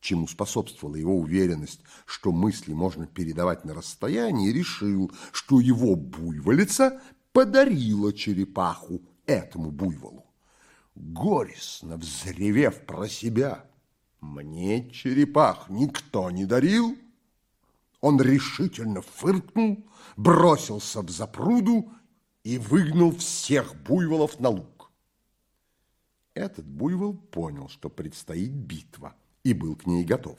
чему способствовала его уверенность, что мысли можно передавать на расстоянии, решил, что его буйволица подарила черепаху этому буйволу. Горестно взревев про себя, «Мне черепах никто не дарил!» Он решительно фыркнул, бросился в запруду и выгнал всех буйволов на луг. Этот буйвол понял, что предстоит битва, и был к ней готов.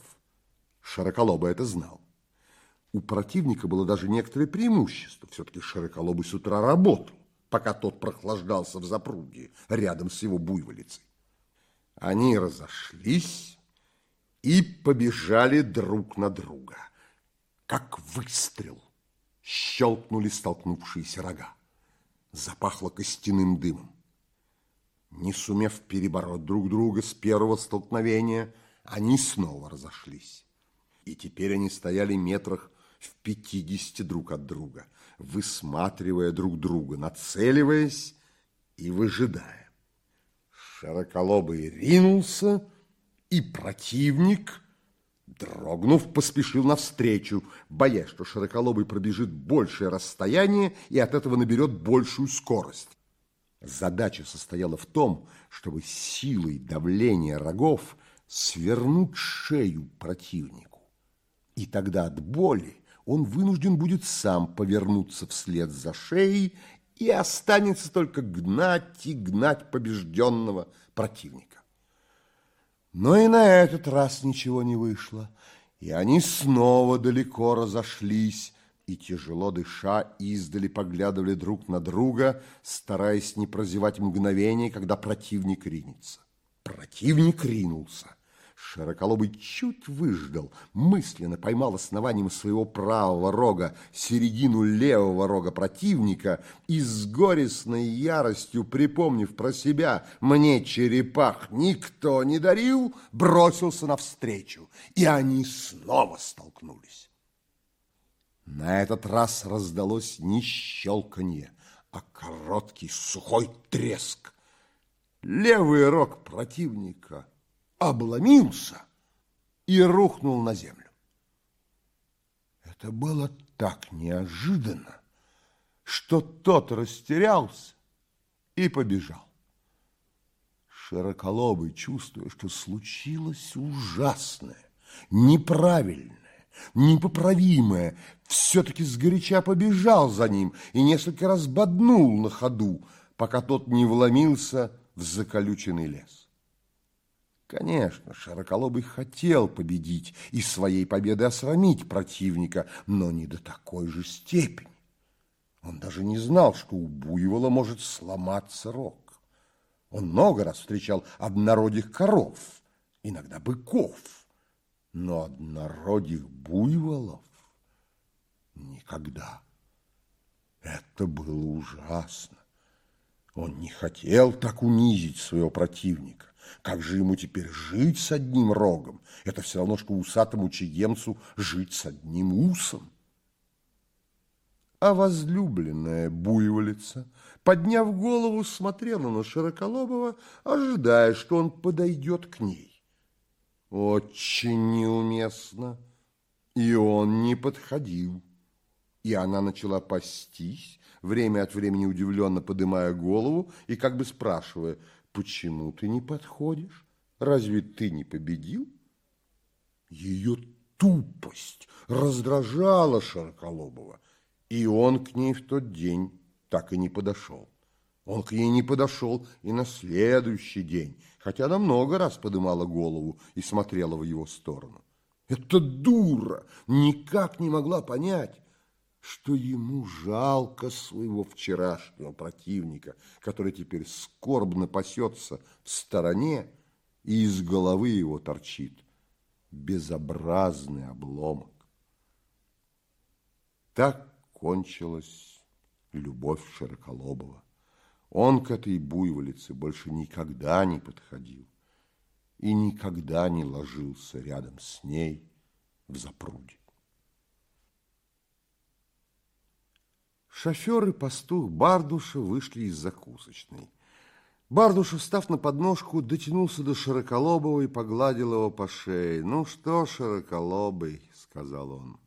Широколобый это знал. У противника было даже некоторое преимущество. Все-таки Широколобый с утра работал, пока тот прохлаждался в запруге рядом с его буйволицей. Они разошлись и побежали друг на друга. Как выстрел щелкнули столкнувшиеся рога. Запахло костяным дымом. Не сумев перебороть друг друга с первого столкновения, они снова разошлись. И теперь они стояли метрах в пятидесяти друг от друга, высматривая друг друга, нацеливаясь и выжидая. Широколобый ринулся, и противник, дрогнув, поспешил навстречу, боясь, что Широколобый пробежит большее расстояние и от этого наберет большую скорость. Задача состояла в том, чтобы силой давления рогов свернуть шею противнику. И тогда от боли он вынужден будет сам повернуться вслед за шеей и останется только гнать и гнать побежденного противника. Но и на этот раз ничего не вышло, и они снова далеко разошлись, и, тяжело дыша, издали поглядывали друг на друга, стараясь не прозевать мгновение, когда противник ринется. Противник ринулся. Широколобый чуть выждал, мысленно поймал основанием своего правого рога середину левого рога противника и с горестной яростью, припомнив про себя «мне черепах никто не дарил», бросился навстречу, и они снова столкнулись. На этот раз раздалось не щелканье, а короткий сухой треск. Левый рог противника обломился и рухнул на землю. Это было так неожиданно, что тот растерялся и побежал. Широколобый, чувствуя, что случилось ужасное, неправильное, непоправимое, все-таки сгоряча побежал за ним и несколько раз боднул на ходу, пока тот не вломился в заколюченный лес. Конечно, Широколобый хотел победить и своей победой осрамить противника, но не до такой же степени. Он даже не знал, что у буйвола может сломаться рог. Он много раз встречал однородих коров, иногда быков, но однородих буйволов никогда. Это было ужасно. Он не хотел так унизить своего противника. Как же ему теперь жить с одним рогом? Это все равно, что усатому чегемцу жить с одним усом. А возлюбленная буйволица, подняв голову, смотрела на Широколобова, ожидая, что он подойдет к ней. Очень неуместно, и он не подходил. И она начала пастись, время от времени удивленно поднимая голову и как бы спрашивая, Почему ты не подходишь? Разве ты не победил? Ее тупость раздражала Широколобова, и он к ней в тот день так и не подошел. Он к ней не подошел и на следующий день, хотя она много раз подымала голову и смотрела в его сторону. Эта дура никак не могла понять, что ему жалко своего вчерашнего противника, который теперь скорбно пасется в стороне, и из головы его торчит безобразный обломок. Так кончилась любовь Широколобова. Он к этой буйволице больше никогда не подходил. и никогда не ложился рядом с ней в запруде. Шофер и пастух Бардуша вышли из закусочной. Бардуша, встав на подножку, дотянулся до Широколобова и погладил его по шее. «Ну что, Широколобый», — сказал он.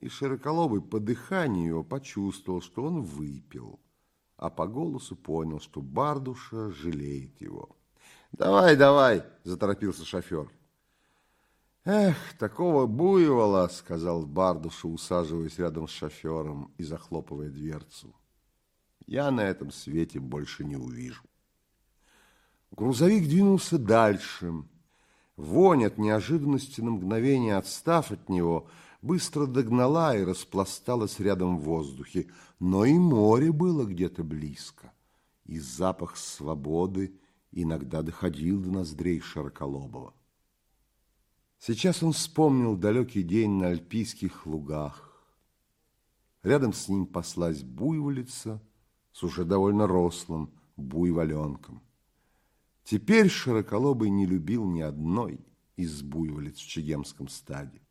И Широколобый по дыханию его почувствовал, что он выпил, а по голосу понял, что Бардуша жалеет его. «Давай, давай!» – заторопился шофер. «Эх, такого буйвола!» – сказал Бардуша, усаживаясь рядом с шофером и захлопывая дверцу. «Я на этом свете больше не увижу». Грузовик двинулся дальше. Вонь от неожиданности на мгновение отстав от него, быстро догнала и распласталась рядом в воздухе. Но и море было где-то близко, и запах свободы – иногда доходил до ноздрей Широколобова. Сейчас он вспомнил далекий день на альпийских лугах. Рядом с ним паслась буйволица с уже довольно рослым буйволенком. Теперь Широколобый не любил ни одной из буйволиц в Чегемском стаде.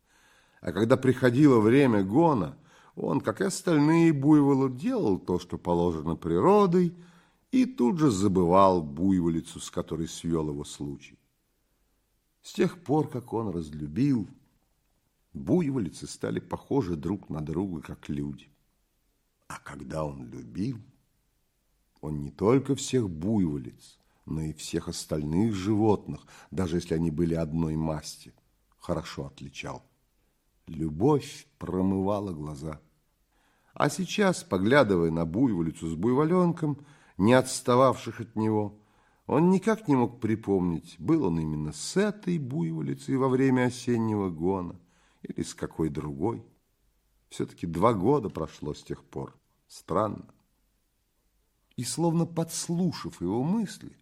А когда приходило время гона, он, как и остальные буйволы, делал то, что положено природой – и тут же забывал буйволицу, с которой свел его случай. С тех пор, как он разлюбил, буйволицы стали похожи друг на друга, как люди. А когда он любил, он не только всех буйволиц, но и всех остальных животных, даже если они были одной масти, хорошо отличал. Любовь промывала глаза. А сейчас, поглядывая на буйволицу с буйволенком, не отстававших от него. Он никак не мог припомнить, был он именно с этой буйволицей во время осеннего гона или с какой другой. Все-таки два года прошло с тех пор. Странно. И словно подслушав его мысли,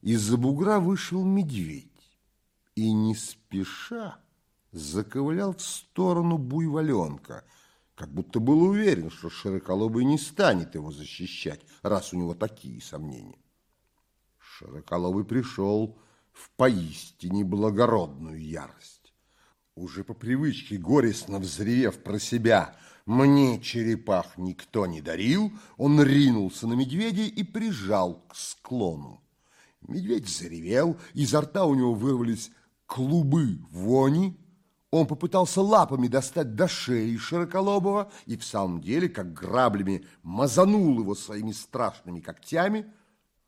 из-за бугра вышел медведь и не спеша заковылял в сторону буйволенка – как будто был уверен, что Широколобый не станет его защищать, раз у него такие сомнения. Широколобый пришел в поистине благородную ярость. Уже по привычке, горестно взревев про себя, «Мне черепах никто не дарил», он ринулся на медведя и прижал к склону. Медведь заревел, изо рта у него вырвались клубы вони, он попытался лапами достать до шеи Широколобова и в самом деле, как граблями, мазанул его своими страшными когтями,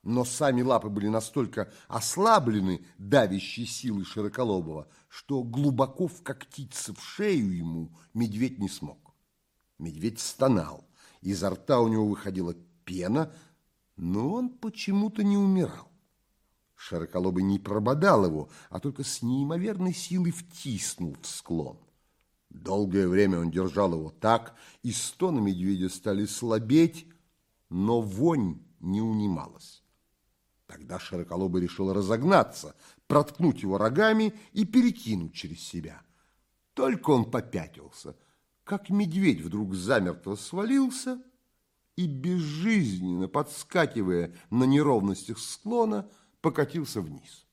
но сами лапы были настолько ослаблены давящей силой Широколобова, что глубоко вкоктиться в шею ему медведь не смог. Медведь стонал, изо рта у него выходила пена, но он почему-то не умирал. Широколобый не прободал его, а только с неимоверной силой втиснул в склон. Долгое время он держал его так, и стоны медведя стали слабеть, но вонь не унималась. Тогда Широколобый решил разогнаться, проткнуть его рогами и перекинуть через себя. Только он попятился, как медведь вдруг замертво свалился и, безжизненно подскакивая на неровностях склона, покатился вниз.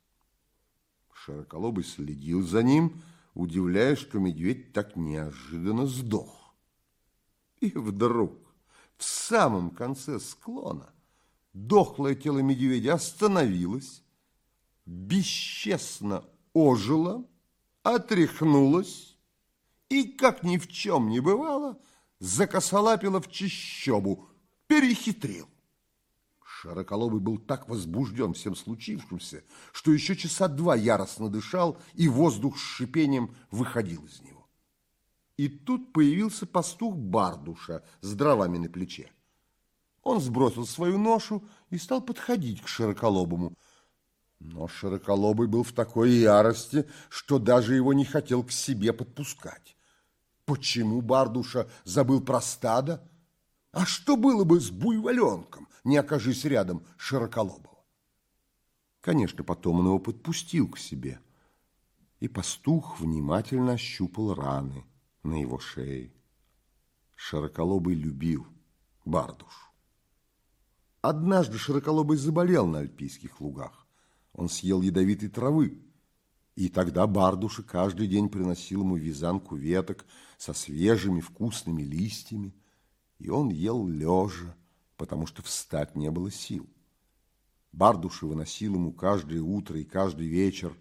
Широколобый следил за ним, удивляясь, что медведь так неожиданно сдох. И вдруг в самом конце склона дохлое тело медведя остановилось, бесчестно ожило, отряхнулось и, как ни в чем не бывало, закосолапило в чищобу, перехитрил. Широколобый был так возбужден всем случившимся, что еще часа два яростно дышал, и воздух с шипением выходил из него. И тут появился пастух Бардуша с дровами на плече. Он сбросил свою ношу и стал подходить к Широколобому. Но Широколобый был в такой ярости, что даже его не хотел к себе подпускать. Почему Бардуша забыл про стадо? А что было бы с буйволенком, не окажись рядом Широколобого? Конечно, потом он его подпустил к себе, и пастух внимательно ощупал раны на его шее. Широколобый любил Бардушу. Однажды Широколобый заболел на альпийских лугах. Он съел ядовитой травы. И тогда Бардуша каждый день приносил ему вязанку веток со свежими вкусными листьями, и он ел лежа, потому что встать не было сил. Бардуша выносил ему каждое утро и каждый вечер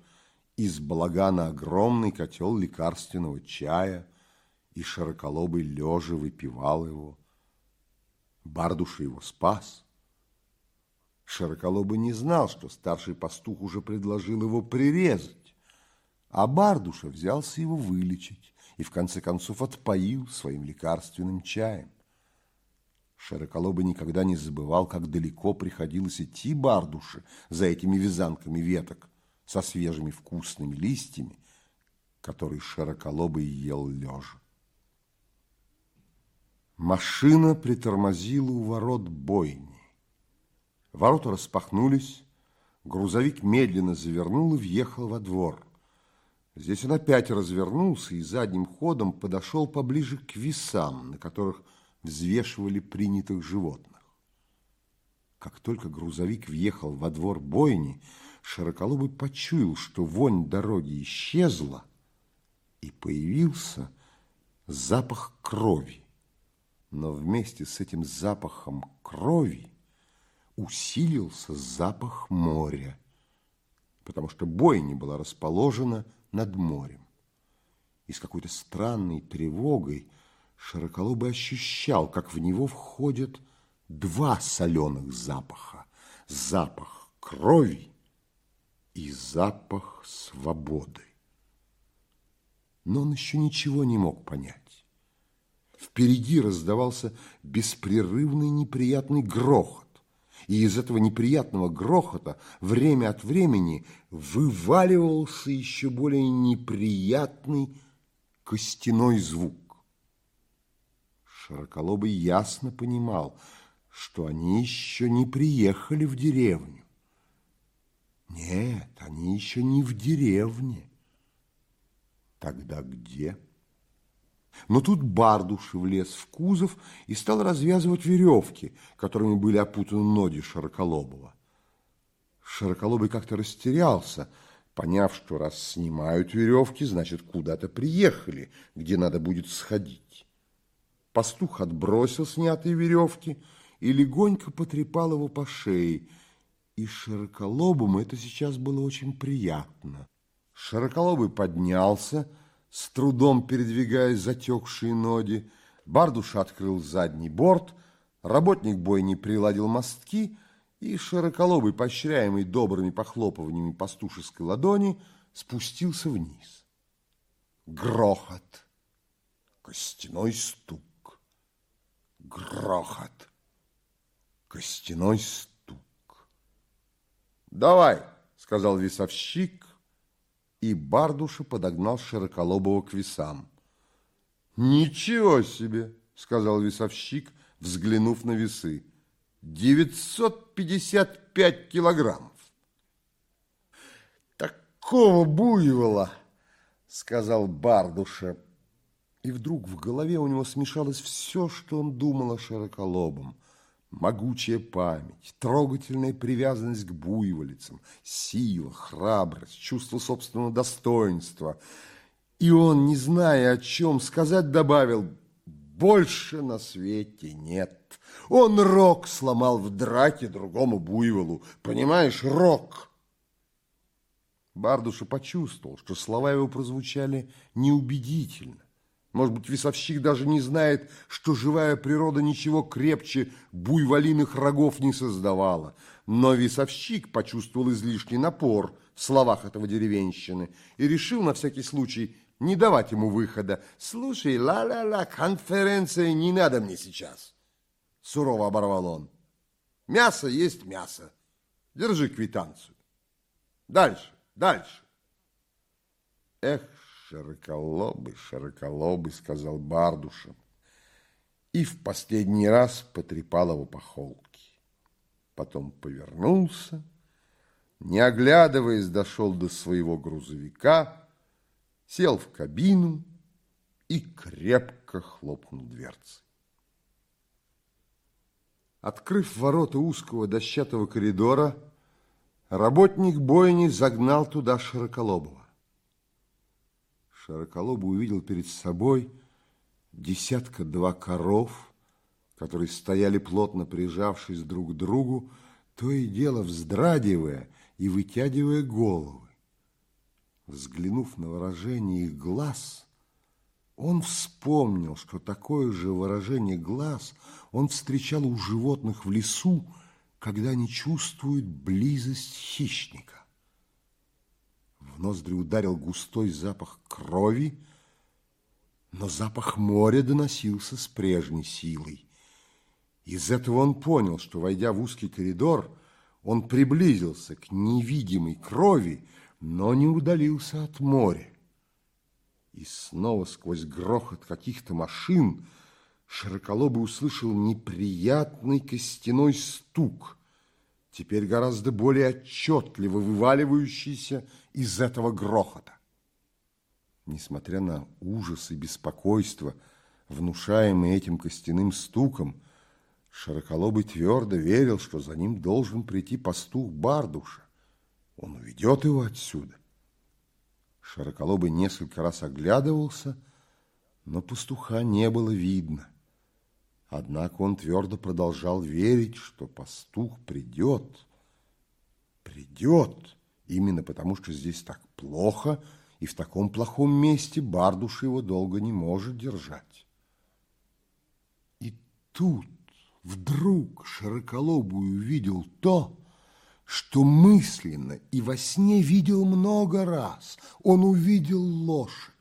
из балагана огромный котел лекарственного чая, и широколобый лежа выпивал его. Бардуша его спас. Широколобый не знал, что старший пастух уже предложил его прирезать, а Бардуша взялся его вылечить и в конце концов отпоил своим лекарственным чаем. Широколобый никогда не забывал, как далеко приходилось идти Бардуше за этими вязанками веток со свежими вкусными листьями, которые Широколобый ел лежа. Машина притормозила у ворот бойни. Ворота распахнулись, грузовик медленно завернул и въехал во двор. Здесь он опять развернулся и задним ходом подошел поближе к весам, на которых взвешивали принятых животных. Как только грузовик въехал во двор бойни, Широколобый почуял, что вонь дороги исчезла, и появился запах крови. Но вместе с этим запахом крови усилился запах моря, потому что бойня была расположена над морем. И с какой-то странной тревогой Широколобый ощущал, как в него входят два соленых запаха. Запах крови и запах свободы. Но он еще ничего не мог понять. Впереди раздавался беспрерывный неприятный грохот, и из этого неприятного грохота время от времени вываливался еще более неприятный костяной звук. Широколобый ясно понимал, что они еще не приехали в деревню. Нет, они еще не в деревне. Тогда где? Но тут Бардуш влез в кузов и стал развязывать веревки, которыми были опутаны ноги Широколобова. Широколобый как-то растерялся, поняв, что раз снимают веревки, значит, куда-то приехали, где надо будет сходить. Пастух отбросил снятые веревки и легонько потрепал его по шее, и Широколобому это сейчас было очень приятно. Широколобый поднялся, с трудом передвигая затекшие ноги. Бардуш открыл задний борт, работник бойни приладил мостки, и Широколобый, поощряемый добрыми похлопываниями пастушеской ладони, спустился вниз. Грохот, костяной стук грохот, костяной стук. «Давай!» — сказал весовщик, и Бардуша подогнал Широколобого к весам. «Ничего себе!» — сказал весовщик, взглянув на весы. «Девятьсот пятьдесят пять килограммов!» «Такого буйвола!» — сказал Бардуша, и вдруг в голове у него смешалось все, что он думал о широколобом. Могучая память, трогательная привязанность к буйволицам, сила, храбрость, чувство собственного достоинства. И он, не зная, о чем сказать, добавил, больше на свете нет. Он рог сломал в драке другому буйволу. Понимаешь, рог. Бардуша почувствовал, что слова его прозвучали неубедительно. Может быть, весовщик даже не знает, что живая природа ничего крепче буйволиных рогов не создавала. Но весовщик почувствовал излишний напор в словах этого деревенщины и решил на всякий случай не давать ему выхода. «Слушай, ла-ла-ла, конференция не надо мне сейчас!» Сурово оборвал он. «Мясо есть мясо. Держи квитанцию. Дальше, дальше!» Эх, Широколобый, широколобый, сказал Бардуша. И в последний раз потрепал его по холке. Потом повернулся, не оглядываясь, дошел до своего грузовика, сел в кабину и крепко хлопнул дверцей. Открыв ворота узкого дощатого коридора, Работник бойни загнал туда Широколобова. Широколобый увидел перед собой десятка-два коров, которые стояли плотно прижавшись друг к другу, то и дело вздрагивая и вытягивая головы. Взглянув на выражение их глаз, он вспомнил, что такое же выражение глаз он встречал у животных в лесу, когда они чувствуют близость хищника. В ноздри ударил густой запах крови, но запах моря доносился с прежней силой. Из этого он понял, что, войдя в узкий коридор, он приблизился к невидимой крови, но не удалился от моря. И снова сквозь грохот каких-то машин Широколобый услышал неприятный костяной стук, теперь гораздо более отчетливо вываливающийся из этого грохота. Несмотря на ужас и беспокойство, внушаемые этим костяным стуком, Широколобый твердо верил, что за ним должен прийти пастух Бардуша. Он уведет его отсюда. Широколобый несколько раз оглядывался, но пастуха не было видно. Однако он твердо продолжал верить, что пастух придет. Придет, именно потому что здесь так плохо, и в таком плохом месте Бардуш его долго не может держать. И тут вдруг Широколобый увидел то, что мысленно и во сне видел много раз. Он увидел лошадь.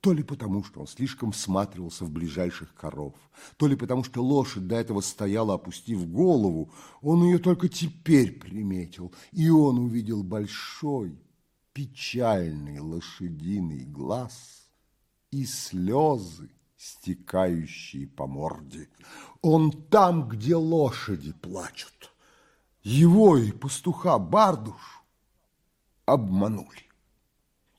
То ли потому, что он слишком всматривался в ближайших коров, то ли потому, что лошадь до этого стояла, опустив голову, он ее только теперь приметил, и он увидел большой, печальный лошадиный глаз и слезы, стекающие по морде. Он там, где лошади плачут. Его и пастуха Бардуш обманули.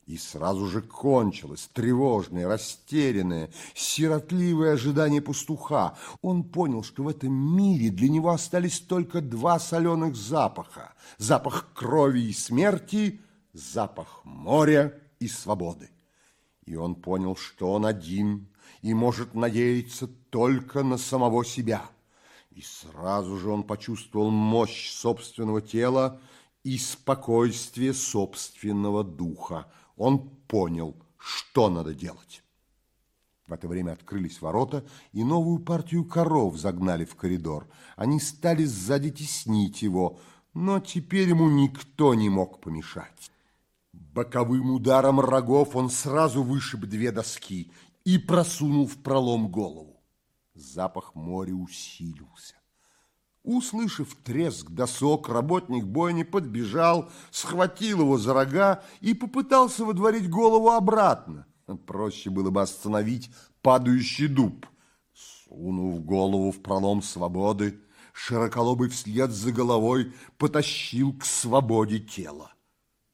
И сразу же кончилось тревожное, растерянное, сиротливое ожидание пастуха. Он понял, что в этом мире для него остались только два соленых запаха. Запах крови и смерти, запах моря и свободы. И он понял, что он один и может надеяться только на самого себя. И сразу же он почувствовал мощь собственного тела и спокойствие собственного духа он понял, что надо делать. В это время открылись ворота, и новую партию коров загнали в коридор. Они стали сзади теснить его, но теперь ему никто не мог помешать. Боковым ударом рогов он сразу вышиб две доски и просунул в пролом голову. Запах моря усилился. Услышав треск досок, работник бойни подбежал, схватил его за рога и попытался водворить голову обратно. Проще было бы остановить падающий дуб. Сунув голову в пролом свободы, широколобый вслед за головой потащил к свободе тело.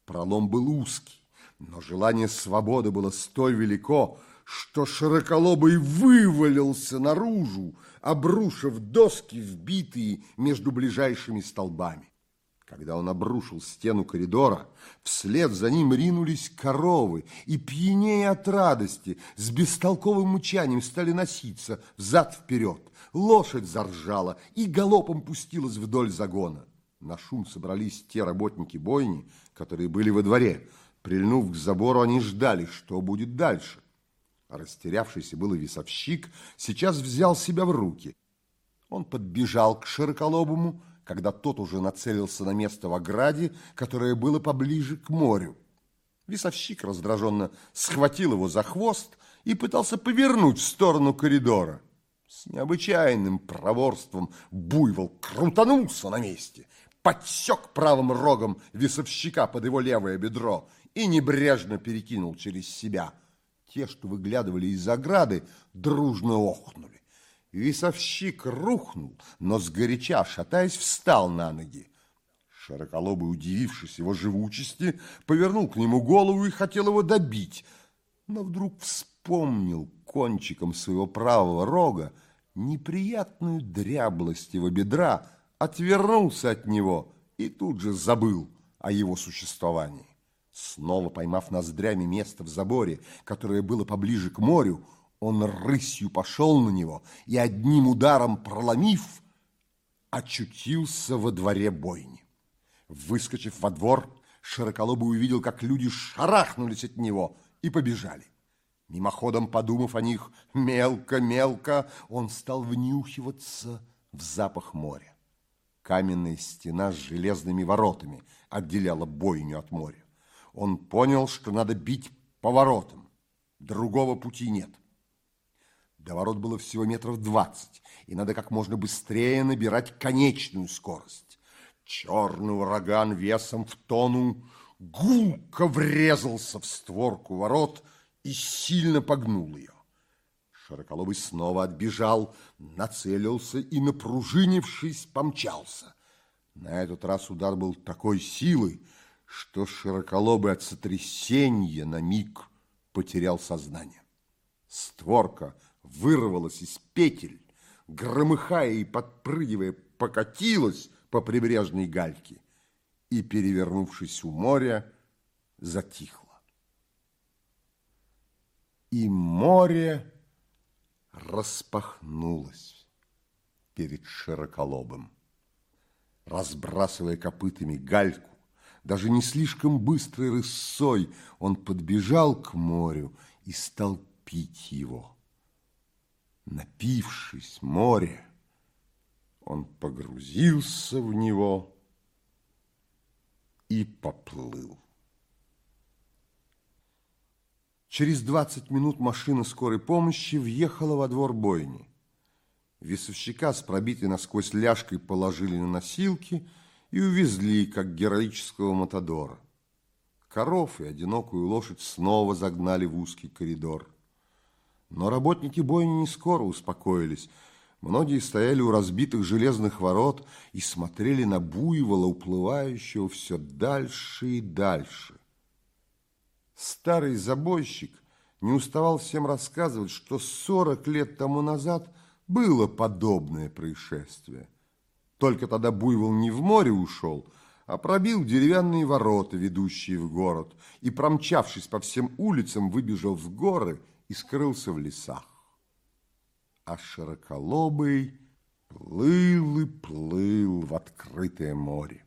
Пролом был узкий, но желание свободы было столь велико, что широколобый вывалился наружу, обрушив доски, вбитые между ближайшими столбами. Когда он обрушил стену коридора, вслед за ним ринулись коровы, и пьянее от радости, с бестолковым мучанием стали носиться взад-вперед. Лошадь заржала и галопом пустилась вдоль загона. На шум собрались те работники бойни, которые были во дворе. Прильнув к забору, они ждали, что будет дальше. Растерявшийся было весовщик сейчас взял себя в руки. Он подбежал к Широколобому, когда тот уже нацелился на место в ограде, которое было поближе к морю. Весовщик раздраженно схватил его за хвост и пытался повернуть в сторону коридора. С необычайным проворством буйвол крутанулся на месте, подсек правым рогом весовщика под его левое бедро и небрежно перекинул через себя – те, что выглядывали из ограды, дружно охнули. Весовщик рухнул, но сгоряча, шатаясь, встал на ноги. Широколобый, удивившись его живучести, повернул к нему голову и хотел его добить, но вдруг вспомнил кончиком своего правого рога неприятную дряблость его бедра, отвернулся от него и тут же забыл о его существовании. Снова поймав ноздрями место в заборе, которое было поближе к морю, он рысью пошел на него и одним ударом проломив, очутился во дворе бойни. Выскочив во двор, Широколобый увидел, как люди шарахнулись от него и побежали. Мимоходом подумав о них мелко-мелко, он стал внюхиваться в запах моря. Каменная стена с железными воротами отделяла бойню от моря. Он понял, что надо бить поворотом. Другого пути нет. До ворот было всего метров двадцать, и надо как можно быстрее набирать конечную скорость. Черный ураган весом в тону гулко врезался в створку ворот и сильно погнул ее. Широколобый снова отбежал, нацелился и, напружинившись, помчался. На этот раз удар был такой силы, что Широколобый от сотрясения на миг потерял сознание. Створка вырвалась из петель, громыхая и подпрыгивая, покатилась по прибрежной гальке и, перевернувшись у моря, затихла. И море распахнулось перед широколобым. Разбрасывая копытами гальку, даже не слишком быстрой рысой, он подбежал к морю и стал пить его. Напившись моря, он погрузился в него и поплыл. Через двадцать минут машина скорой помощи въехала во двор бойни. Весовщика с пробитой насквозь ляжкой положили на носилки и увезли, как героического матадора. Коров и одинокую лошадь снова загнали в узкий коридор. Но работники бойни не скоро успокоились. Многие стояли у разбитых железных ворот и смотрели на буйвола, уплывающего все дальше и дальше. Старый забойщик не уставал всем рассказывать, что сорок лет тому назад было подобное происшествие. Только тогда буйвол не в море ушел, а пробил деревянные ворота, ведущие в город, и, промчавшись по всем улицам, выбежал в горы и скрылся в лесах. А широколобый плыл и плыл в открытое море.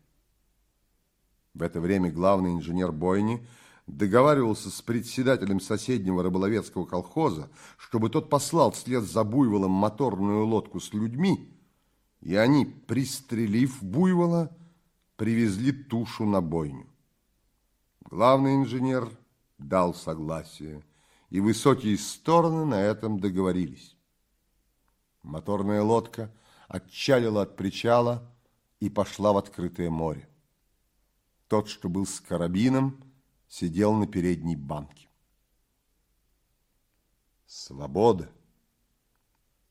В это время главный инженер бойни договаривался с председателем соседнего рыболовецкого колхоза, чтобы тот послал вслед за буйволом моторную лодку с людьми, и они, пристрелив буйвола, привезли тушу на бойню. Главный инженер дал согласие и высокие стороны на этом договорились. Моторная лодка отчалила от причала и пошла в открытое море. Тот, что был с карабином, сидел на передней банке. Свобода –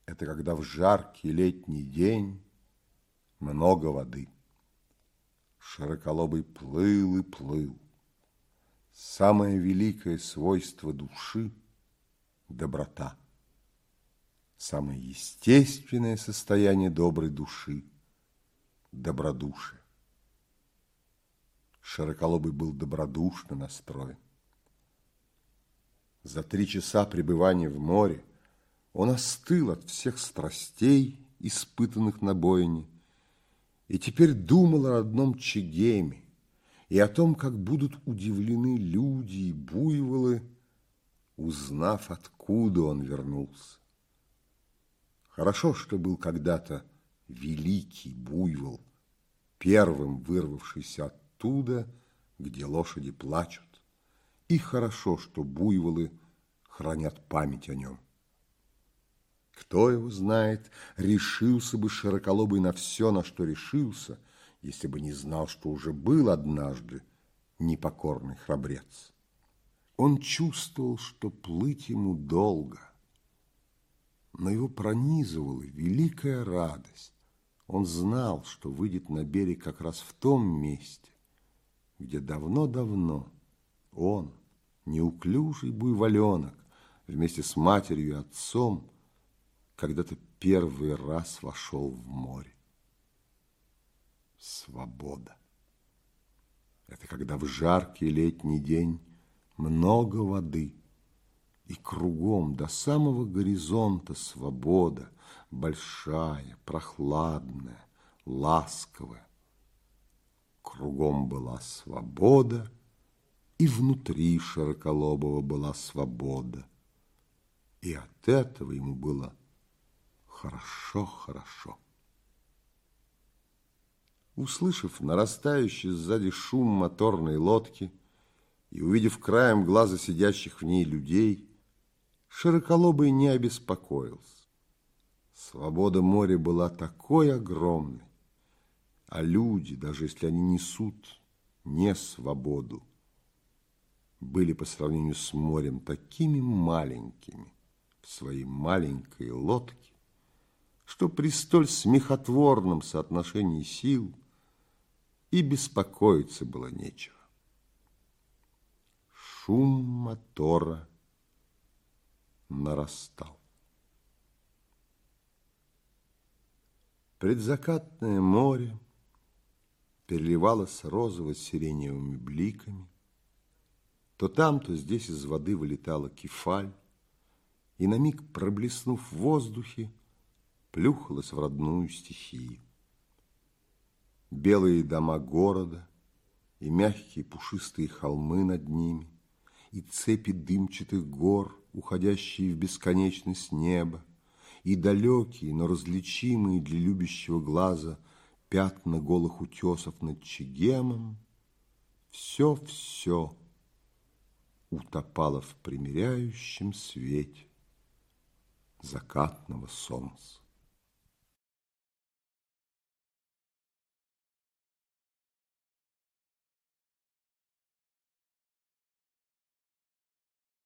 это когда в жаркий летний день много воды. Широколобый плыл и плыл. Самое великое свойство души – доброта. Самое естественное состояние доброй души – добродушие. Широколобый был добродушно настроен. За три часа пребывания в море он остыл от всех страстей, испытанных на бойне, и теперь думал о родном Чегеме, и о том, как будут удивлены люди и буйволы, узнав, откуда он вернулся. Хорошо, что был когда-то великий буйвол, первым вырвавшийся оттуда, где лошади плачут, и хорошо, что буйволы хранят память о нем. Кто его знает, решился бы широколобый на все, на что решился – если бы не знал, что уже был однажды непокорный храбрец. Он чувствовал, что плыть ему долго, но его пронизывала великая радость. Он знал, что выйдет на берег как раз в том месте, где давно-давно он, неуклюжий буйволенок, вместе с матерью и отцом, когда-то первый раз вошел в море свобода. Это когда в жаркий летний день много воды, и кругом до самого горизонта свобода, большая, прохладная, ласковая. Кругом была свобода, и внутри Широколобова была свобода. И от этого ему было хорошо-хорошо. Услышав нарастающий сзади шум моторной лодки и увидев краем глаза сидящих в ней людей, Широколобый не обеспокоился. Свобода моря была такой огромной, а люди, даже если они несут не свободу, были по сравнению с морем такими маленькими в своей маленькой лодке, что при столь смехотворном соотношении сил и беспокоиться было нечего. Шум мотора нарастал. Предзакатное море переливалось розово-сиреневыми бликами, то там, то здесь из воды вылетала кефаль, и на миг, проблеснув в воздухе, плюхалась в родную стихию. Белые дома города и мягкие пушистые холмы над ними, и цепи дымчатых гор, уходящие в бесконечность неба, и далекие, но различимые для любящего глаза пятна голых утесов над Чегемом, все-все утопало в примиряющем свете закатного солнца.